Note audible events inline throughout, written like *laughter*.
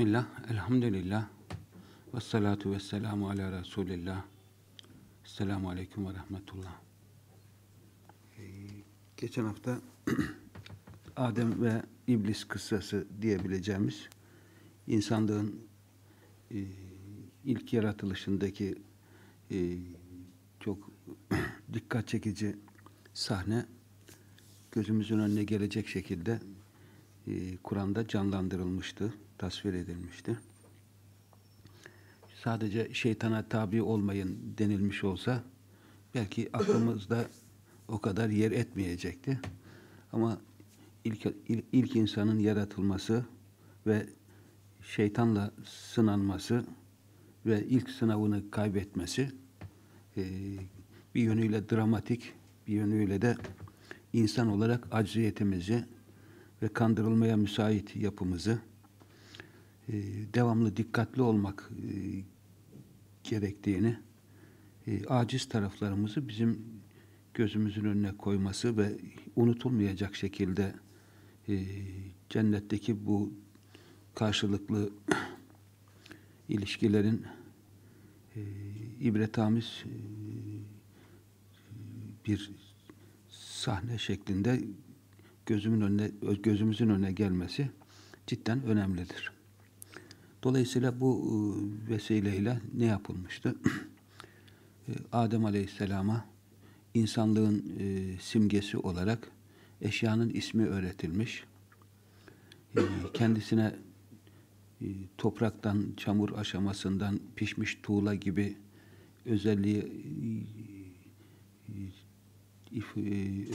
Bismillah, elhamdülillah, ve salatu ve selamu ala Resulillah. Selamu aleyküm ve rahmetullah. Ee, geçen hafta *clears throat* Adem ve İblis kıssası diyebileceğimiz insanlığın e, ilk yaratılışındaki e, çok *clears throat* dikkat çekici sahne gözümüzün önüne gelecek şekilde e, Kur'an'da canlandırılmıştı, tasvir edilmişti. Sadece şeytana tabi olmayın denilmiş olsa belki *coughs* aklımızda o kadar yer etmeyecekti. Ama ilk, ilk insanın yaratılması ve şeytanla sınanması ve ilk sınavını kaybetmesi e, bir yönüyle dramatik, bir yönüyle de insan olarak acziyetimizi ve kandırılmaya müsait yapımızı e, devamlı dikkatli olmak e, gerektiğini, e, aciz taraflarımızı bizim gözümüzün önüne koyması ve unutulmayacak şekilde cennetteki bu karşılıklı *clears throat* ilişkilerin e, ibretamiz bir sahne şeklinde gözümün önüne gözümüzün önüne gelmesi cidden önemlidir. Dolayısıyla bu e, vesileyle ne yapılmıştı? *clears throat* E, Adem Aleyhisselam'a insanlığın e, simgesi olarak eşyanın ismi öğretilmiş. Kendisine topraktan, çamur aşamasından pişmiş tuğla gibi özelliği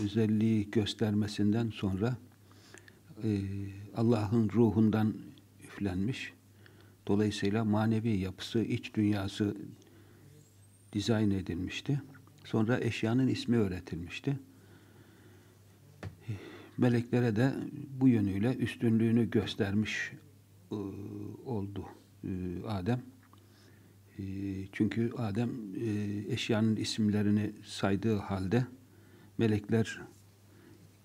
özelliği göstermesinden sonra Allah'ın ruhundan üflenmiş Dolayısıyla manevi yapısı, iç dünyası dizayn edilmişti. Sonra eşyanın ismi öğretilmişti. Meleklere de bu yönüyle üstünlüğünü göstermiş e, oldu e, Adem. E, çünkü Adem eşyanın isimlerini saydığı halde melekler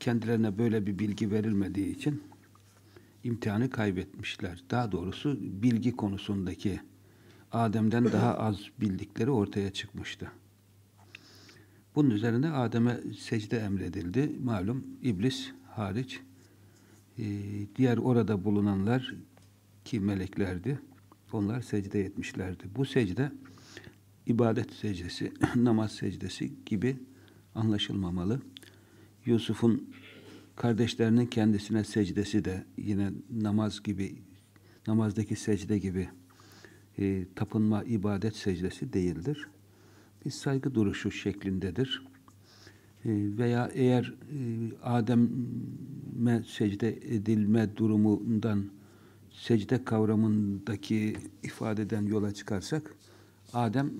kendilerine böyle bir bilgi verilmediği için imtihanı kaybetmişler. Daha doğrusu bilgi konusundaki Adem'den daha az bildikleri ortaya çıkmıştı. Bunun üzerine Adem'e secde emredildi. Malum iblis hariç e, diğer orada bulunanlar ki meleklerdi. Onlar secde etmişlerdi. Bu secde ibadet secdesi, *clears throat* namaz secdesi gibi anlaşılmamalı. Yusuf'un Kardeşlerinin kendisine secdesi de yine namaz gibi, namazdaki secde gibi e, tapınma, ibadet secdesi değildir. Bir saygı duruşu şeklindedir. E, veya eğer e, Adem'e secde edilme durumundan secde kavramındaki ifadeden yola çıkarsak Adem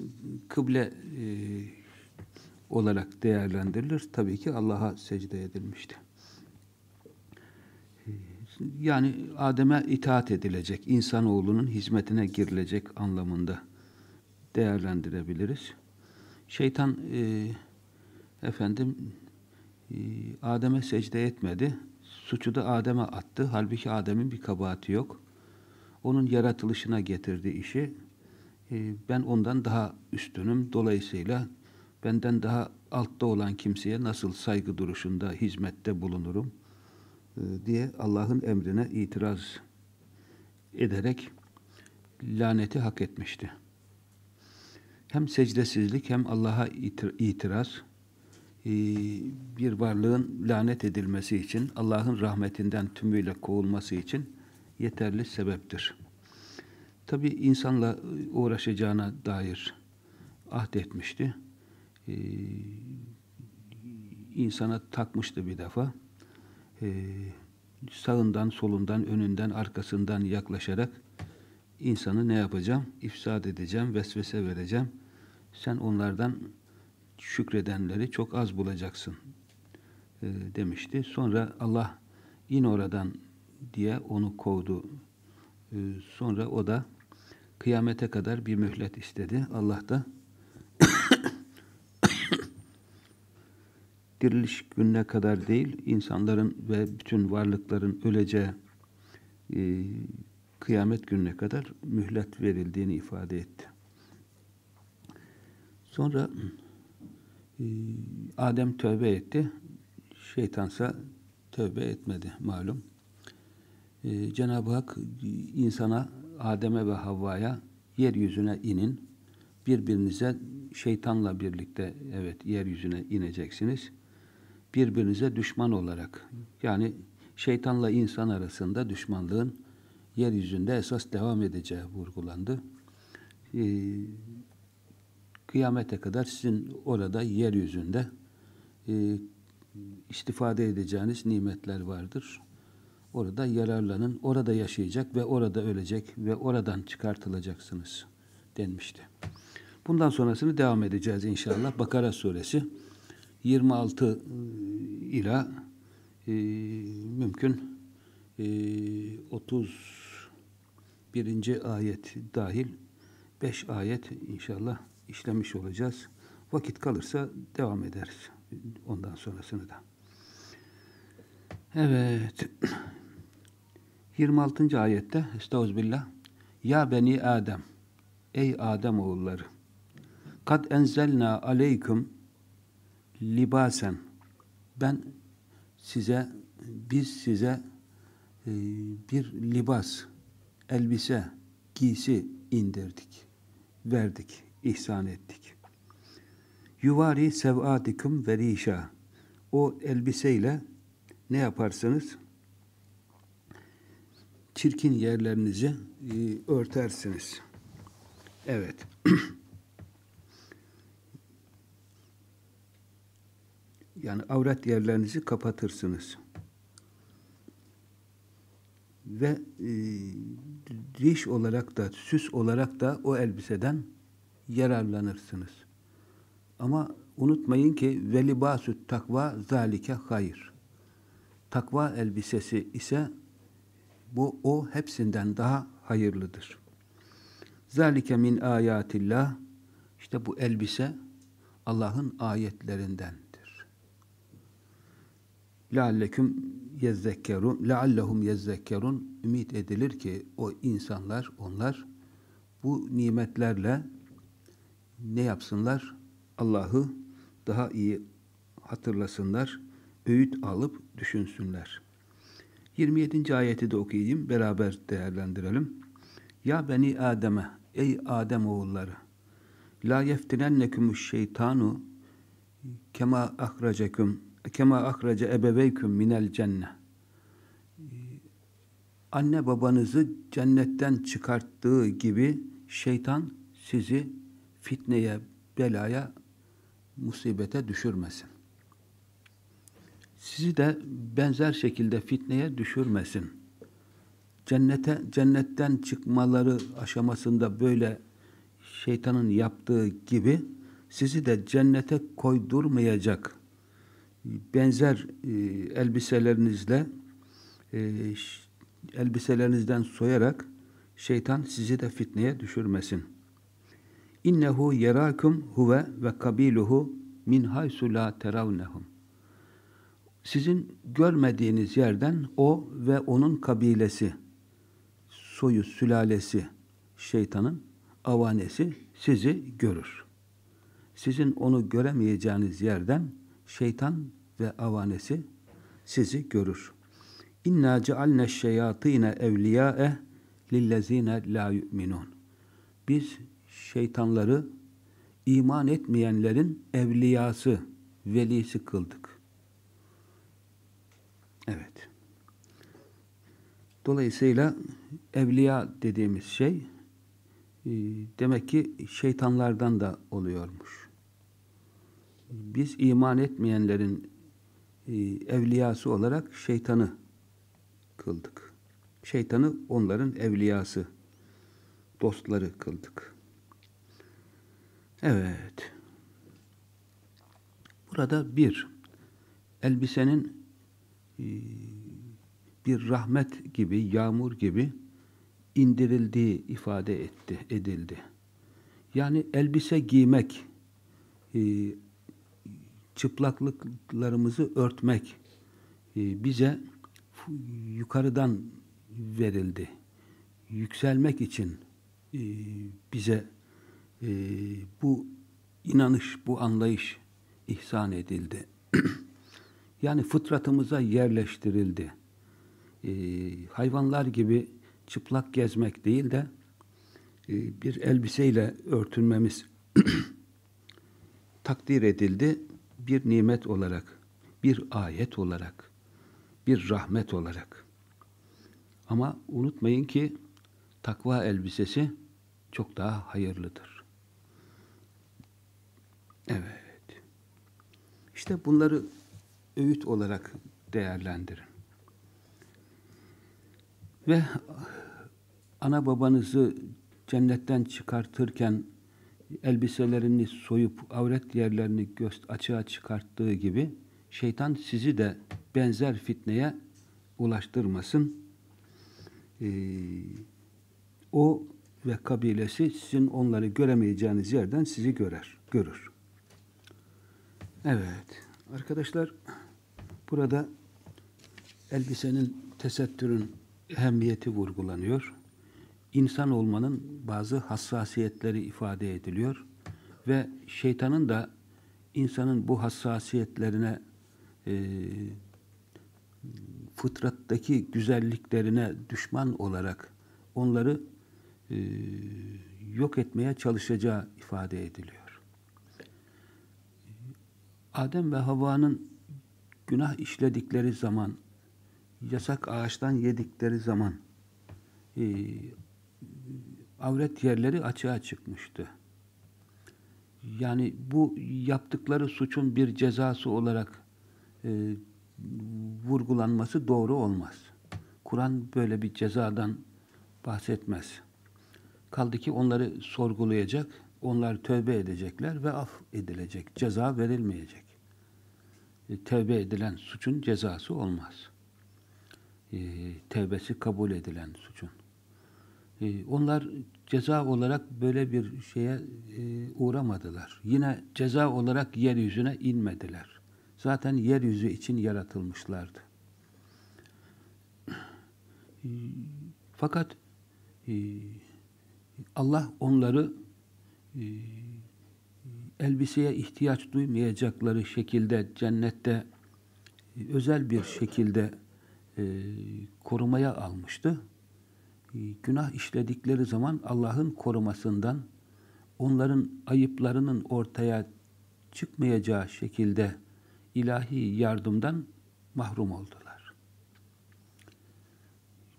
kıble e, olarak değerlendirilir. Tabii ki Allah'a secde edilmişti yani Adem'e itaat edilecek, insanoğlunun hizmetine girilecek anlamında değerlendirebiliriz. Şeytan e, efendim e, Adem'e secde etmedi. Suçu da Adem'e attı. Halbuki Adem'in bir kabahati yok. Onun yaratılışına getirdi işi. E, ben ondan daha üstünüm. Dolayısıyla benden daha altta olan kimseye nasıl saygı duruşunda, hizmette bulunurum? Diye Allah'ın emrine itiraz ederek laneti hak etmişti. Hem secdesizlik hem Allah'a itiraz e, bir varlığın lanet edilmesi için, Allah'ın rahmetinden tümüyle kovulması için yeterli sebeptir. Tabi insanla uğraşacağına dair ahdetmişti. Ee, insana takmıştı bir defa sağından, solundan, önünden, arkasından yaklaşarak insanı ne yapacağım? İfsad edeceğim, vesvese vereceğim. Sen onlardan şükredenleri çok az bulacaksın e, demişti. Sonra Allah in oradan diye onu kovdu. E, sonra o da kıyamete kadar bir mühlet istedi. Allah da diriliş gününe kadar değil, insanların ve bütün varlıkların öleceği e, kıyamet gününe kadar mühlet verildiğini ifade etti. Sonra e, Adem tövbe etti. Şeytansa tövbe etmedi malum. E, Cenab-ı Hak insana, Adem'e ve Havva'ya yeryüzüne inin. Birbirinize şeytanla birlikte evet yeryüzüne ineceksiniz. Birbirinize düşman olarak yani şeytanla insan arasında düşmanlığın yeryüzünde esas devam edeceği vurgulandı. Ee, kıyamete kadar sizin orada yeryüzünde e, istifade edeceğiniz nimetler vardır. Orada yararlanın, orada yaşayacak ve orada ölecek ve oradan çıkartılacaksınız denmişti. Bundan sonrasını devam edeceğiz inşallah. Bakara suresi 26 ıı, ila e, mümkün e, 31. ayet dahil 5 ayet inşallah işlemiş olacağız. Vakit kalırsa devam ederiz. Ondan sonrasını da. Evet. *clears throat* 26. ayette Estağfirullah. Ya beni Adem. Ey Adem oğulları. Kad enzelna aleyküm libasen. Ben size, biz size e, bir libas, elbise, giysi indirdik, verdik, ihsan ettik. Yuvari sevadikum verişa. O elbiseyle ne yaparsınız? Çirkin yerlerinizi e, örtersiniz. Evet. *clears throat* yani avret yerlerinizi kapatırsınız. Ve e, riş olarak da, süs olarak da o elbiseden yararlanırsınız. Ama unutmayın ki ve libasut takva zalike hayır. Takva elbisesi ise bu o hepsinden daha hayırlıdır. Zalike min ayatillah işte bu elbise Allah'ın ayetlerindendir. Lealleküm yezzekkerun leallehum yezzekkerun ümit edilir ki o insanlar onlar bu nimetlerle ne yapsınlar? Allah'ı daha iyi hatırlasınlar, öğüt alıp düşünsünler. 27. ayeti de okuyayım, beraber değerlendirelim. Ya beni Adem'e, ey Adem oğulları, la yeftinennekumuş şeytanu kema ahracekum kema ahrace ebeveyküm minel cenne. Anne babanızı cennetten çıkarttığı gibi şeytan sizi fitneye, belaya, musibete düşürmesin. Sizi de benzer şekilde fitneye düşürmesin. Cennete, cennetten çıkmaları aşamasında böyle şeytanın yaptığı gibi sizi de cennete koydurmayacak benzer e, elbiselerinizle e, elbiselerinizden soyarak şeytan sizi de fitneye düşürmesin. İnnehu yerakum huve ve kabiluhu min haysu la teravnehum. Sizin görmediğiniz yerden o ve onun kabilesi, soyu, sülalesi, şeytanın avanesi sizi görür. Sizin onu göremeyeceğiniz yerden şeytan ve avanesi sizi görür. İnna cealne şeyatine evliyâe lillezine la yu'minun. Biz şeytanları iman etmeyenlerin evliyası, velisi kıldık. Evet. Dolayısıyla evliya dediğimiz şey e, demek ki şeytanlardan da oluyormuş. Biz iman etmeyenlerin e, evliyası olarak şeytanı kıldık. Şeytanı onların evliyası, dostları kıldık. Evet. Burada bir, elbisenin e, bir rahmet gibi, yağmur gibi indirildiği ifade etti, edildi. Yani elbise giymek, e, çıplaklıklarımızı örtmek e, bize yukarıdan verildi. yükselmek için e, bize e, bu inanış, bu anlayış ihsan edildi. *clears throat* yani fıtratımıza yerleştirildi. Hayvanlar gibi çıplak gezmek değil de bir elbiseyle örtünmemiz *clears throat* takdir edildi bir nimet olarak, bir ayet olarak, bir rahmet olarak. Ama unutmayın ki takva elbisesi çok daha hayırlıdır. Evet. İşte bunları öğüt olarak değerlendirin. Ve ana babanızı cennetten çıkartırken elbiselerini soyup avret yerlerini göz açığa çıkarttığı gibi şeytan sizi de benzer fitneye ulaştırmasın. Ee, o ve kabilesi sizin onları göremeyeceğiniz yerden sizi görer, görür. Evet, arkadaşlar burada elbisenin, tesettürün ehemmiyeti vurgulanıyor insan olmanın bazı hassasiyetleri ifade ediliyor ve şeytanın da insanın bu hassasiyetlerine e, fıtrattaki güzelliklerine düşman olarak onları e, yok etmeye çalışacağı ifade ediliyor. Adem ve Havva'nın günah işledikleri zaman, yasak ağaçtan yedikleri zaman e, avret yerleri açığa çıkmıştı. Yani bu yaptıkları suçun bir cezası olarak e, vurgulanması doğru olmaz. Kur'an böyle bir cezadan bahsetmez. Kaldı ki onları sorgulayacak, onlar tövbe edecekler ve af edilecek. Ceza verilmeyecek. E, tövbe edilen suçun cezası olmaz. E, tevbesi kabul edilen suçun. Ee, onlar ceza olarak böyle bir şeye e, uğramadılar. Yine ceza olarak yeryüzüne inmediler. Zaten yeryüzü için yaratılmışlardı. Fakat e, Allah onları e, elbiseye ihtiyaç duymayacakları şekilde cennette özel bir şekilde korumaya almıştı günah işledikleri zaman Allah'ın korumasından, onların ayıplarının ortaya çıkmayacağı şekilde ilahi yardımdan mahrum oldular.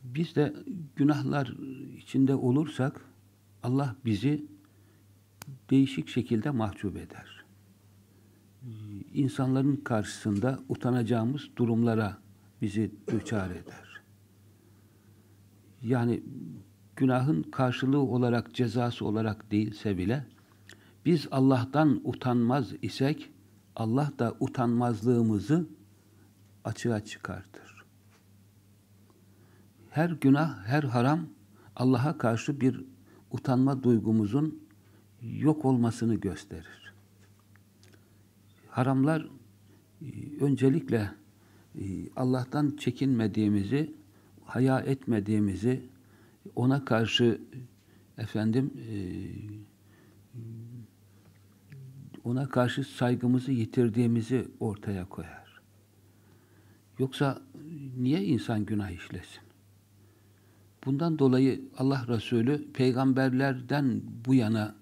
Biz de günahlar içinde olursak Allah bizi değişik şekilde mahcup eder. İnsanların karşısında utanacağımız durumlara bizi düçar eder yani günahın karşılığı olarak, cezası olarak değilse bile biz Allah'tan utanmaz isek Allah da utanmazlığımızı açığa çıkartır. Her günah, her haram Allah'a karşı bir utanma duygumuzun yok olmasını gösterir. Haramlar e, öncelikle e, Allah'tan çekinmediğimizi haya etmediğimizi, ona karşı efendim e, ona karşı saygımızı yitirdiğimizi ortaya koyar. Yoksa niye insan günah işlesin? Bundan dolayı Allah Resulü peygamberlerden bu yana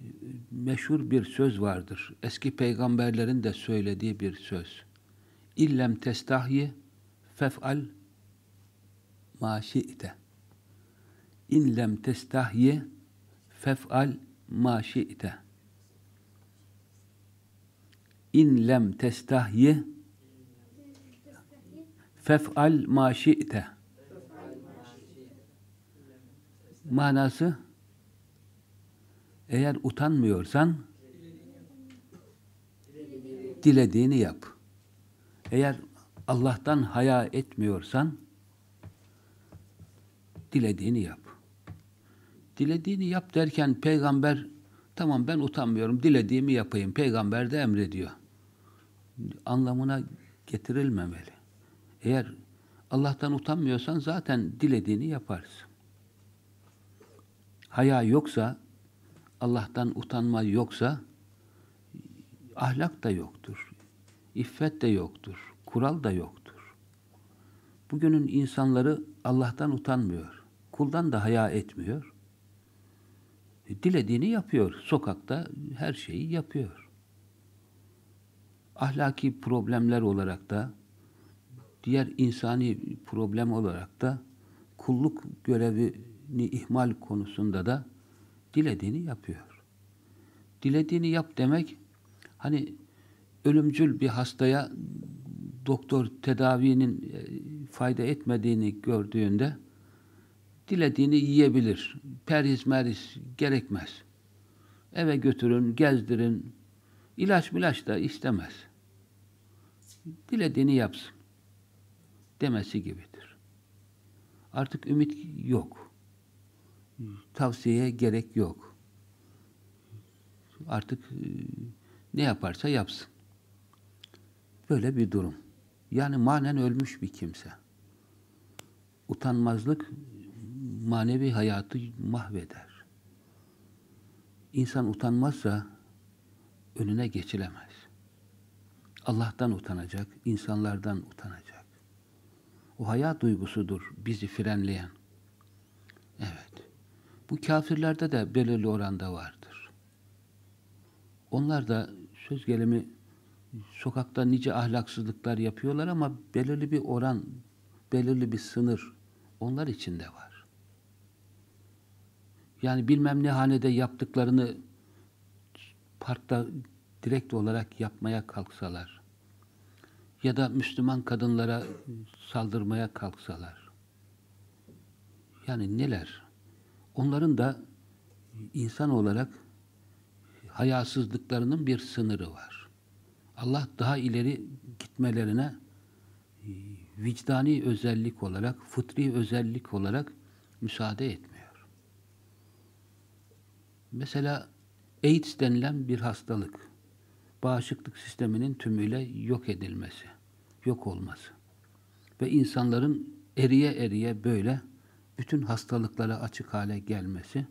e, meşhur bir söz vardır. Eski peygamberlerin de söylediği bir söz. İllem testahyi fef'al ma şi'te. İn lem testahyi fef'al ma şi'te. İn lem testahyi fef'al ma şi'te. Manası eğer utanmıyorsan dilediğini yap. Eğer Allah'tan haya etmiyorsan dilediğini yap. Dilediğini yap derken peygamber tamam ben utanmıyorum dilediğimi yapayım. Peygamber de emrediyor. Anlamına getirilmemeli. Eğer Allah'tan utanmıyorsan zaten dilediğini yaparsın. haya yoksa, Allah'tan utanma yoksa, ahlak da yoktur. İffet de yoktur. Kural da yoktur. Bugünün insanları Allah'tan utanmıyor. Kuldan da haya etmiyor. E, dilediğini yapıyor. Sokakta her şeyi yapıyor. Ahlaki problemler olarak da diğer insani problem olarak da kulluk görevini ihmal konusunda da dilediğini yapıyor. Dilediğini yap demek hani ölümcül bir hastaya doktor tedavinin e, fayda etmediğini gördüğünde dilediğini yiyebilir. Perhiz merhiz gerekmez. Eve götürün, gezdirin. İlaç milaç da istemez. Dilediğini yapsın. Demesi gibidir. Artık ümit yok. Tavsiyeye gerek yok. Artık e, ne yaparsa yapsın. Böyle bir durum. Yani manen ölmüş bir kimse. Utanmazlık manevi hayatı mahveder. İnsan utanmazsa önüne geçilemez. Allah'tan utanacak, insanlardan utanacak. O hayat duygusudur bizi frenleyen. Evet. Bu kafirlerde de belirli oranda vardır. Onlar da söz gelimi sokakta nice ahlaksızlıklar yapıyorlar ama belirli bir oran, belirli bir sınır onlar içinde var. Yani bilmem ne hanede yaptıklarını parkta direkt olarak yapmaya kalksalar ya da Müslüman kadınlara saldırmaya kalksalar yani neler? Onların da insan olarak hayasızlıklarının bir sınırı var. Allah daha ileri gitmelerine vicdani özellik olarak, fıtri özellik olarak müsaade etmiyor. Mesela AIDS denilen bir hastalık, bağışıklık sisteminin tümüyle yok edilmesi, yok olması ve insanların eriye eriye böyle bütün hastalıklara açık hale gelmesi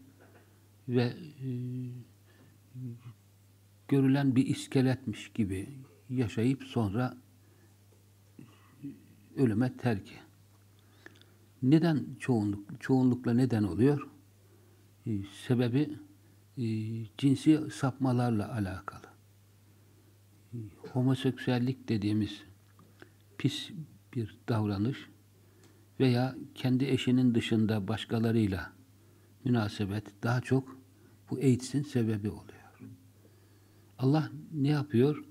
ve e, görülen bir iskeletmiş gibi yaşayıp sonra ölüme terki. Neden çoğunluk, çoğunlukla neden oluyor? Ee, sebebi e, cinsi sapmalarla alakalı. E, homoseksüellik dediğimiz pis bir davranış veya kendi eşinin dışında başkalarıyla münasebet daha çok bu AIDS'in sebebi oluyor. Allah ne yapıyor?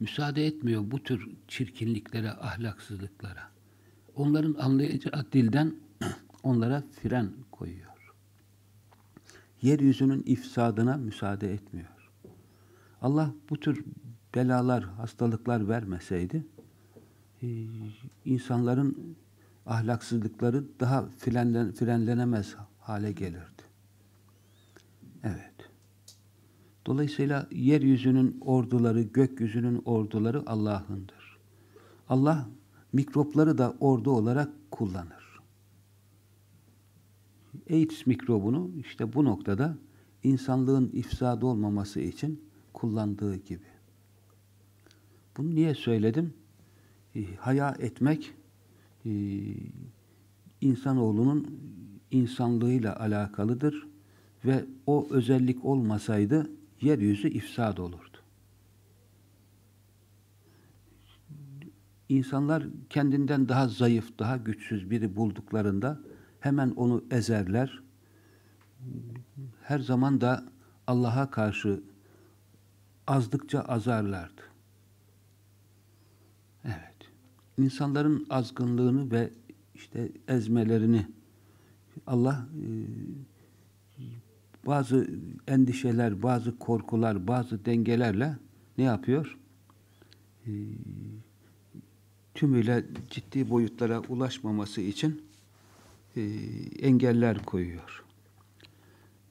Müsaade etmiyor bu tür çirkinliklere, ahlaksızlıklara. Onların anlayacağı dilden *clears throat* onlara fren koyuyor. Yeryüzünün ifsadına müsaade etmiyor. Allah bu tür belalar, hastalıklar vermeseydi e, insanların ahlaksızlıkları daha frenlen, frenlenemez hale gelirdi. Evet. Dolayısıyla yeryüzünün orduları, gökyüzünün orduları Allah'ındır. Allah mikropları da ordu olarak kullanır. AIDS mikrobunu işte bu noktada insanlığın ifsad olmaması için kullandığı gibi. Bunu niye söyledim? E, haya etmek e, insanoğlunun insanlığıyla alakalıdır ve o özellik olmasaydı yeryüzü ifsad olurdu. İnsanlar kendinden daha zayıf, daha güçsüz biri bulduklarında hemen onu ezerler. Her zaman da Allah'a karşı azdıkça azarlardı. Evet. İnsanların azgınlığını ve işte ezmelerini Allah e, bazı endişeler, bazı korkular, bazı dengelerle ne yapıyor? E, tümüyle ciddi boyutlara ulaşmaması için e, engeller koyuyor.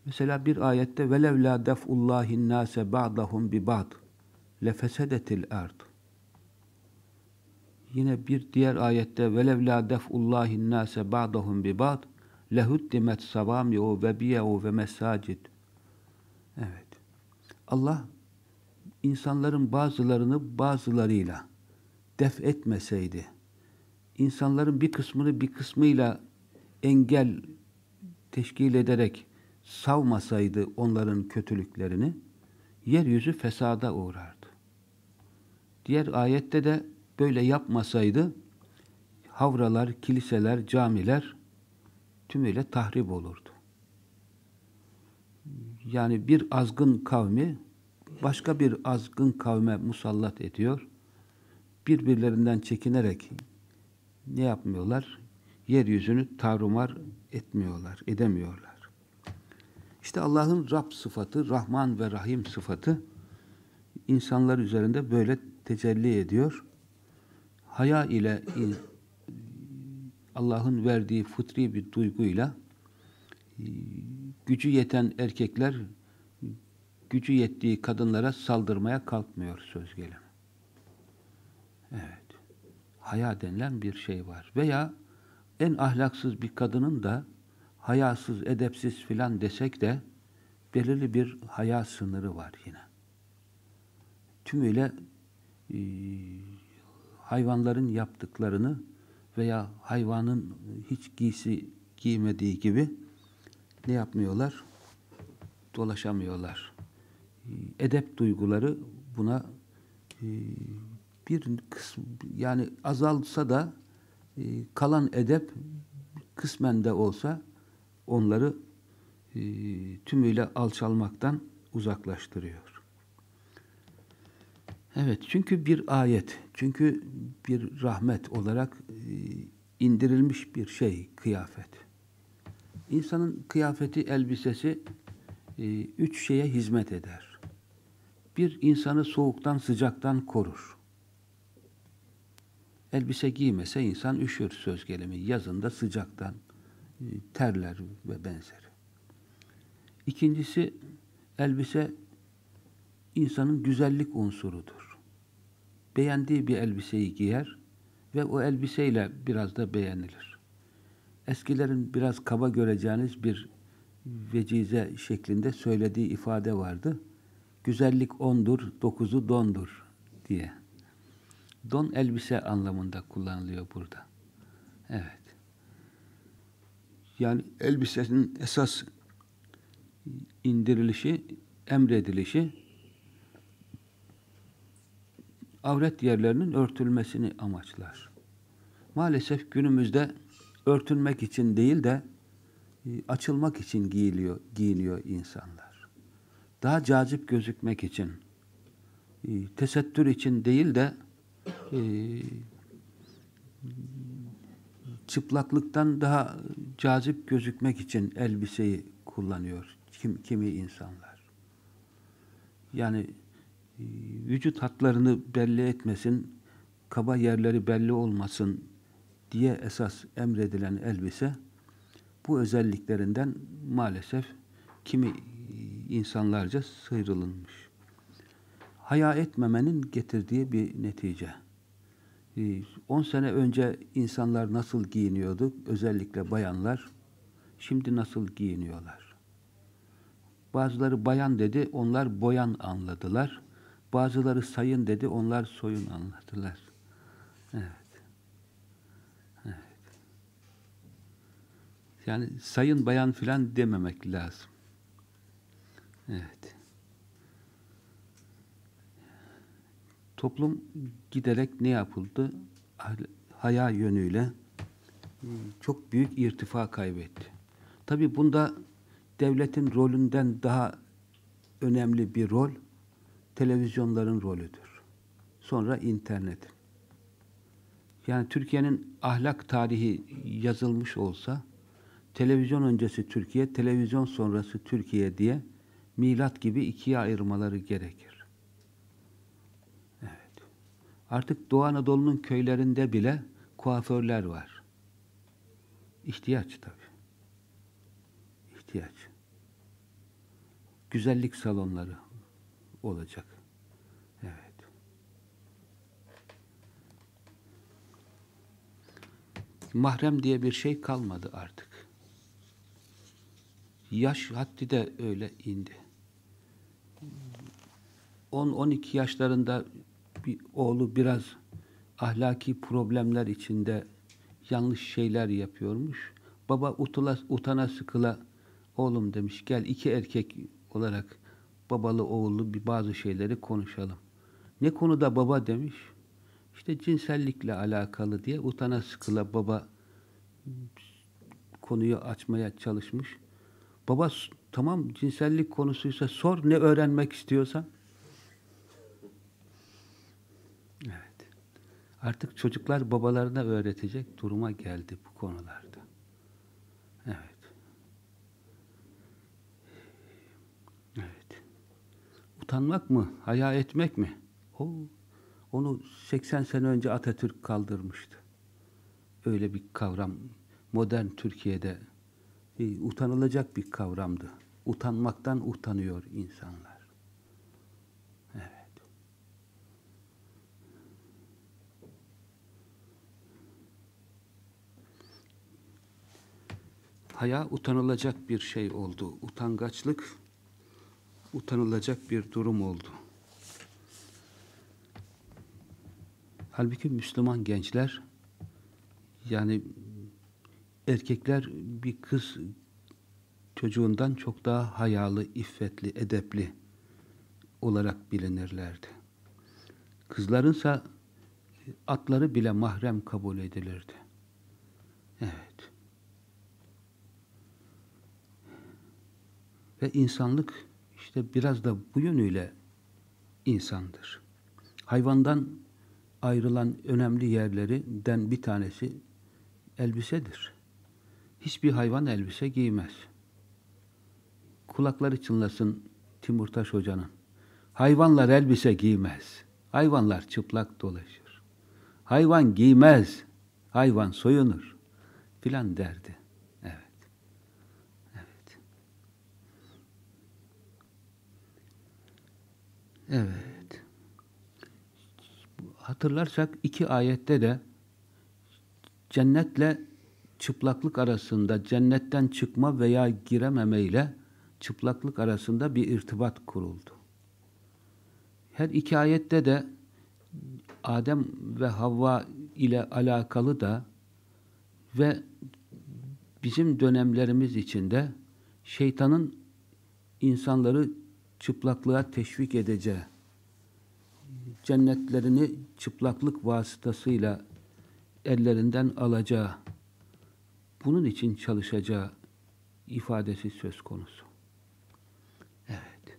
Mesela bir ayette velev la def'ullahin nase ba'dahum bi ba'd lefesedetil ard. Yine bir diğer ayette velev la def'ullahin nase ba'dahum bi ba'd lehuddimet savami'u ve biye'u ve mesacid. Evet. Allah insanların bazılarını bazılarıyla def etmeseydi, insanların bir kısmını bir kısmıyla engel teşkil ederek savmasaydı onların kötülüklerini, yeryüzü fesada uğrardı. Diğer ayette de böyle yapmasaydı, havralar, kiliseler, camiler tümüyle tahrip olurdu. Yani bir azgın kavmi başka bir azgın kavme musallat ediyor. Birbirlerinden çekinerek ne yapmıyorlar? Yeryüzünü tarumar etmiyorlar, edemiyorlar. İşte Allah'ın Rab sıfatı, Rahman ve Rahim sıfatı insanlar üzerinde böyle tecelli ediyor. Haya ile Allah'ın verdiği fıtri bir duyguyla e, gücü yeten erkekler gücü yettiği kadınlara saldırmaya kalkmıyor söz gelimi. Evet. Haya denilen bir şey var. Veya en ahlaksız bir kadının da hayasız, edepsiz filan desek de belirli bir haya sınırı var yine. Tümüyle e, hayvanların yaptıklarını veya hayvanın hiç giysi giymediği gibi ne yapmıyorlar? Dolaşamıyorlar. Edep duyguları buna e, bir kısım yani azalsa da e, kalan edep kısmen de olsa onları e, tümüyle alçalmaktan uzaklaştırıyor. Evet, çünkü bir ayet, çünkü bir rahmet olarak e, indirilmiş bir şey, kıyafet. İnsanın kıyafeti, elbisesi e, üç şeye hizmet eder. Bir, insanı soğuktan, sıcaktan korur. Elbise giymese insan üşür söz gelimi. Yazında sıcaktan e, terler ve benzeri. İkincisi, elbise insanın güzellik unsurudur. Beğendiği bir elbiseyi giyer ve o elbiseyle biraz da beğenilir. Eskilerin biraz kaba göreceğiniz bir vecize şeklinde söylediği ifade vardı. Güzellik ondur, dokuzu dondur diye. Don elbise anlamında kullanılıyor burada. Evet. Yani elbisenin esas indirilişi, emredilişi avret yerlerinin örtülmesini amaçlar. Maalesef günümüzde örtülmek için değil de e, açılmak için giyiliyor, giyiniyor insanlar. Daha cazip gözükmek için, e, tesettür için değil de e, çıplaklıktan daha cazip gözükmek için elbiseyi kullanıyor kim, kimi insanlar. Yani vücut hatlarını belli etmesin, kaba yerleri belli olmasın diye esas emredilen elbise bu özelliklerinden maalesef kimi insanlarca sıyrılınmış. Haya etmemenin getirdiği bir netice. 10 sene önce insanlar nasıl giyiniyordu? Özellikle bayanlar. Şimdi nasıl giyiniyorlar? Bazıları bayan dedi, onlar boyan anladılar. Bazıları sayın dedi, onlar soyun anladılar. Evet. Evet. Yani sayın bayan filan dememek lazım. Evet. Toplum giderek ne yapıldı? Haya yönüyle çok büyük irtifa kaybetti. Tabi bunda devletin rolünden daha önemli bir rol televizyonların rolüdür. Sonra internet. Yani Türkiye'nin ahlak tarihi yazılmış olsa televizyon öncesi Türkiye, televizyon sonrası Türkiye diye milat gibi ikiye ayırmaları gerekir. Artık Doğu Anadolu'nun köylerinde bile kuaförler var. İhtiyaç tabii. İhtiyaç. Güzellik salonları olacak. Evet. Mahrem diye bir şey kalmadı artık. Yaş haddi de öyle indi. 10-12 yaşlarında bir oğlu biraz ahlaki problemler içinde yanlış şeyler yapıyormuş. Baba utula, utana sıkıla oğlum demiş gel iki erkek olarak babalı oğullu bir bazı şeyleri konuşalım. Ne konuda baba demiş? İşte cinsellikle alakalı diye utana sıkıla baba konuyu açmaya çalışmış. Baba tamam cinsellik konusuysa sor ne öğrenmek istiyorsan. Evet. Artık çocuklar babalarına öğretecek duruma geldi bu konularda. Evet. Evet. Utanmak mı? Haya etmek mi? O, onu 80 sene önce Atatürk kaldırmıştı. Öyle bir kavram modern Türkiye'de e, utanılacak bir kavramdı. Utanmaktan utanıyor insanlar. Evet. Haya utanılacak bir şey oldu. Utangaçlık utanılacak bir durum oldu. Halbuki Müslüman gençler yani erkekler bir kız çocuğundan çok daha hayalı, iffetli, edepli olarak bilinirlerdi. Kızlarınsa atları bile mahrem kabul edilirdi. Evet. Ve insanlık işte biraz da bu yönüyle insandır. Hayvandan ayrılan önemli yerlerinden bir tanesi elbisedir. Hiçbir hayvan elbise giymez. Kulakları çınlasın Timurtaş Hoca'nın. Hayvanlar elbise giymez. Hayvanlar çıplak dolaşır. Hayvan giymez. Hayvan soyunur. Filan derdi. Evet. Evet. Evet. Hatırlarsak iki ayette de cennetle çıplaklık arasında cennetten çıkma veya girememe ile çıplaklık arasında bir irtibat kuruldu. Her iki ayette de Adem ve Havva ile alakalı da ve bizim dönemlerimiz içinde şeytanın insanları çıplaklığa teşvik edeceği, cennetlerini çıplaklık vasıtasıyla ellerinden alacağı, bunun için çalışacağı ifadesi söz konusu. Evet.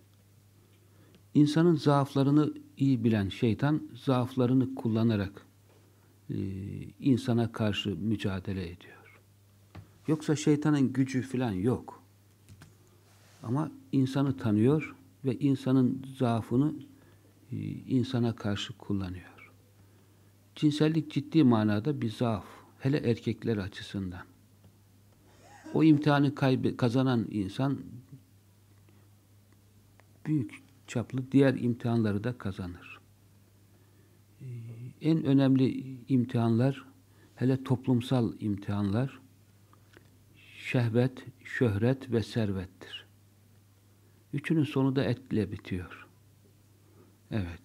İnsanın zaaflarını iyi bilen şeytan, zaaflarını kullanarak e, insana karşı mücadele ediyor. Yoksa şeytanın gücü falan yok. Ama insanı tanıyor ve insanın zaafını e, insana karşı kullanıyor. Cinsellik ciddi manada bir zaaf. Hele erkekler açısından. O imtihanı kazanan insan büyük çaplı diğer imtihanları da kazanır. Ee, en önemli imtihanlar, hele toplumsal imtihanlar, şehvet, şöhret ve servettir. Üçünün sonu da etle bitiyor. Evet.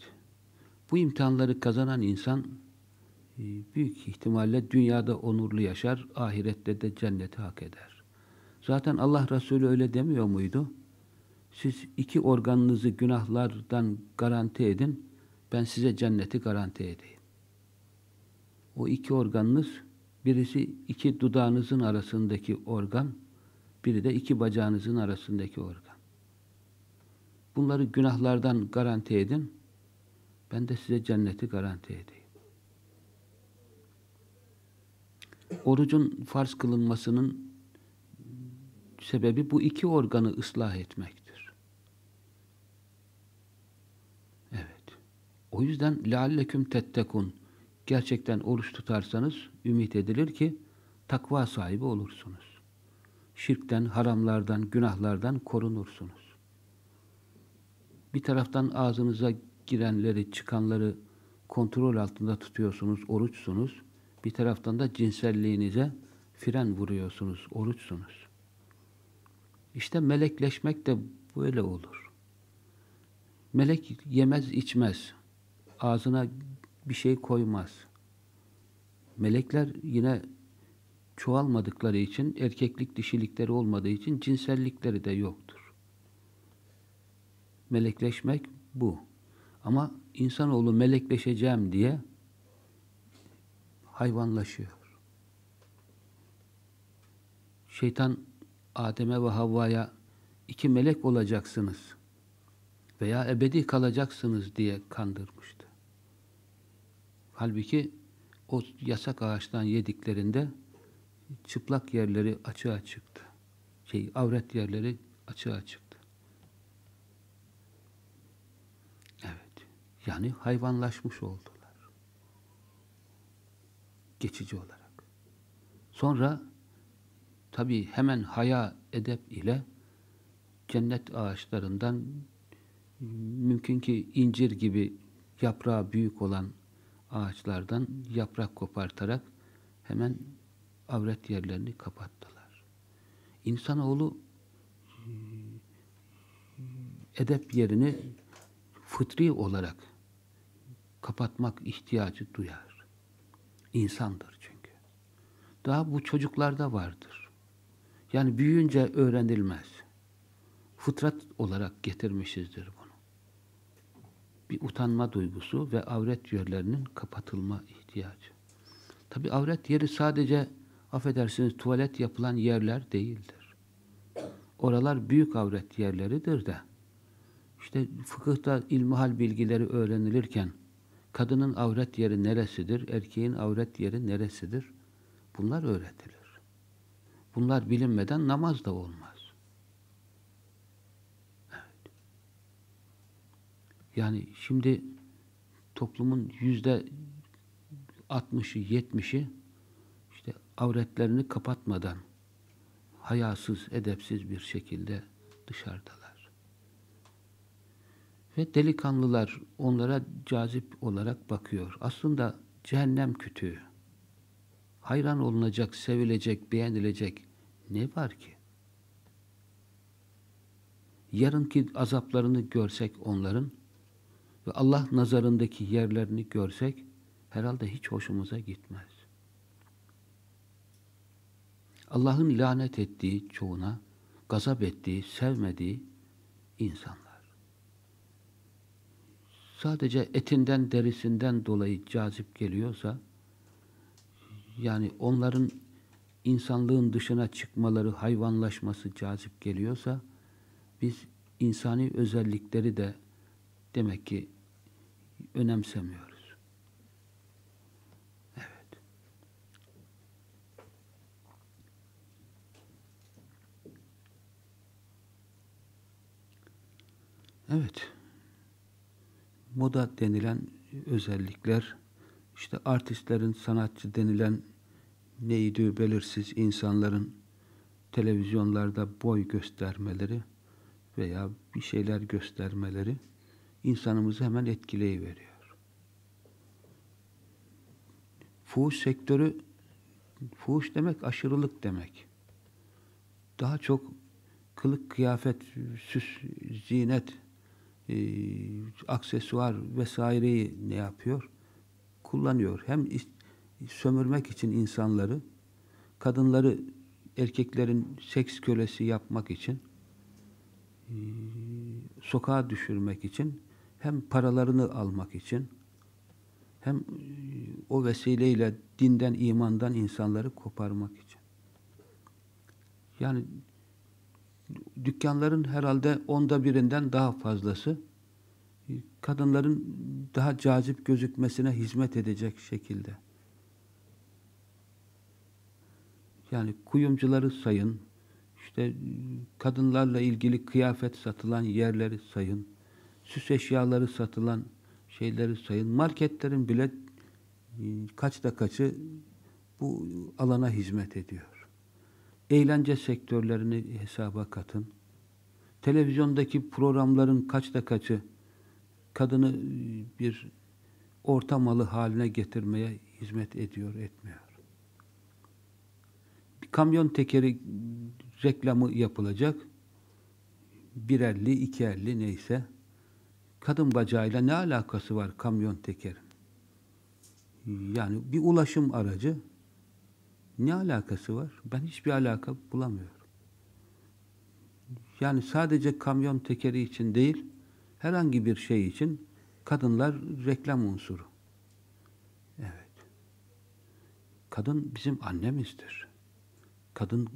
Bu imtihanları kazanan insan e, büyük ihtimalle dünyada onurlu yaşar, ahirette de cenneti hak eder. Zaten Allah Resulü öyle demiyor muydu? Siz iki organınızı günahlardan garanti edin, ben size cenneti garanti edeyim. O iki organınız, birisi iki dudağınızın arasındaki organ, biri de iki bacağınızın arasındaki organ. Bunları günahlardan garanti edin, ben de size cenneti garanti edeyim. Orucun farz kılınmasının sebebi bu iki organı ıslah etmektir. Evet. O yüzden lealleküm tettekun gerçekten oruç tutarsanız ümit edilir ki takva sahibi olursunuz. Şirkten, haramlardan, günahlardan korunursunuz. Bir taraftan ağzınıza girenleri, çıkanları kontrol altında tutuyorsunuz, oruçsunuz. Bir taraftan da cinselliğinize fren vuruyorsunuz, oruçsunuz. İşte melekleşmek de böyle olur. Melek yemez içmez. Ağzına bir şey koymaz. Melekler yine çoğalmadıkları için, erkeklik dişilikleri olmadığı için cinsellikleri de yoktur. Melekleşmek bu. Ama insanoğlu melekleşeceğim diye hayvanlaşıyor. Şeytan Adem'e ve Havva'ya iki melek olacaksınız veya ebedi kalacaksınız diye kandırmıştı. Halbuki o yasak ağaçtan yediklerinde çıplak yerleri açığa çıktı. Şey, avret yerleri açığa çıktı. Evet. Yani hayvanlaşmış oldular. Geçici olarak. Sonra tabi hemen haya edep ile cennet ağaçlarından mümkün ki incir gibi yaprağı büyük olan ağaçlardan yaprak kopartarak hemen avret yerlerini kapattılar. İnsanoğlu edep yerini fıtri olarak kapatmak ihtiyacı duyar. İnsandır çünkü. Daha bu çocuklarda vardır. Yani büyüyünce öğrenilmez. Fıtrat olarak getirmişizdir bunu. Bir utanma duygusu ve avret yerlerinin kapatılma ihtiyacı. Tabi avret yeri sadece affedersiniz tuvalet yapılan yerler değildir. Oralar büyük avret yerleridir de işte fıkıhta ilmihal bilgileri öğrenilirken kadının avret yeri neresidir, erkeğin avret yeri neresidir? Bunlar öğretilir. Bunlar bilinmeden namaz da olmaz. Evet. Yani şimdi toplumun yüzde 60'ı, 70'i işte avretlerini kapatmadan hayasız, edepsiz bir şekilde dışarıdalar. Ve delikanlılar onlara cazip olarak bakıyor. Aslında cehennem kütüğü. Hayran olunacak, sevilecek, beğenilecek ne var ki? Yarınki azaplarını görsek onların ve Allah nazarındaki yerlerini görsek herhalde hiç hoşumuza gitmez. Allah'ın lanet ettiği çoğuna, gazap ettiği, sevmediği insanlar. Sadece etinden, derisinden dolayı cazip geliyorsa, yani onların insanlığın dışına çıkmaları, hayvanlaşması cazip geliyorsa, biz insani özellikleri de demek ki önemsemiyoruz. Evet. Moda denilen özellikler, işte artistlerin, sanatçı denilen neydi belirsiz insanların televizyonlarda boy göstermeleri veya bir şeyler göstermeleri insanımızı hemen etkileyiveriyor. Fuhuş sektörü fuhuş demek aşırılık demek. Daha çok kılık kıyafet, süs, zinet e, aksesuar vesaireyi ne yapıyor? Kullanıyor. Hem sömürmek için insanları, kadınları erkeklerin seks kölesi yapmak için, e, sokağa düşürmek için, hem paralarını almak için, hem e, o vesileyle dinden, imandan insanları koparmak için. Yani dükkanların herhalde onda birinden daha fazlası kadınların daha cazip gözükmesine hizmet edecek şekilde. Yani kuyumcuları sayın, işte kadınlarla ilgili kıyafet satılan yerleri sayın, süs eşyaları satılan şeyleri sayın, marketlerin bile e, kaçta kaçı bu alana hizmet ediyor. Eğlence sektörlerini hesaba katın. Televizyondaki programların kaçta kaçı kadını e, bir orta malı haline getirmeye hizmet ediyor, etmiyor. Bir kamyon tekeri reklamı yapılacak. bir elli, iki elli neyse kadın bacağıyla ne alakası var kamyon tekerin? Yani bir ulaşım aracı ne alakası var? Ben hiçbir alaka bulamıyorum. Yani sadece kamyon tekeri için değil, herhangi bir şey için kadınlar reklam unsuru. Evet. Kadın bizim annemizdir. Kadın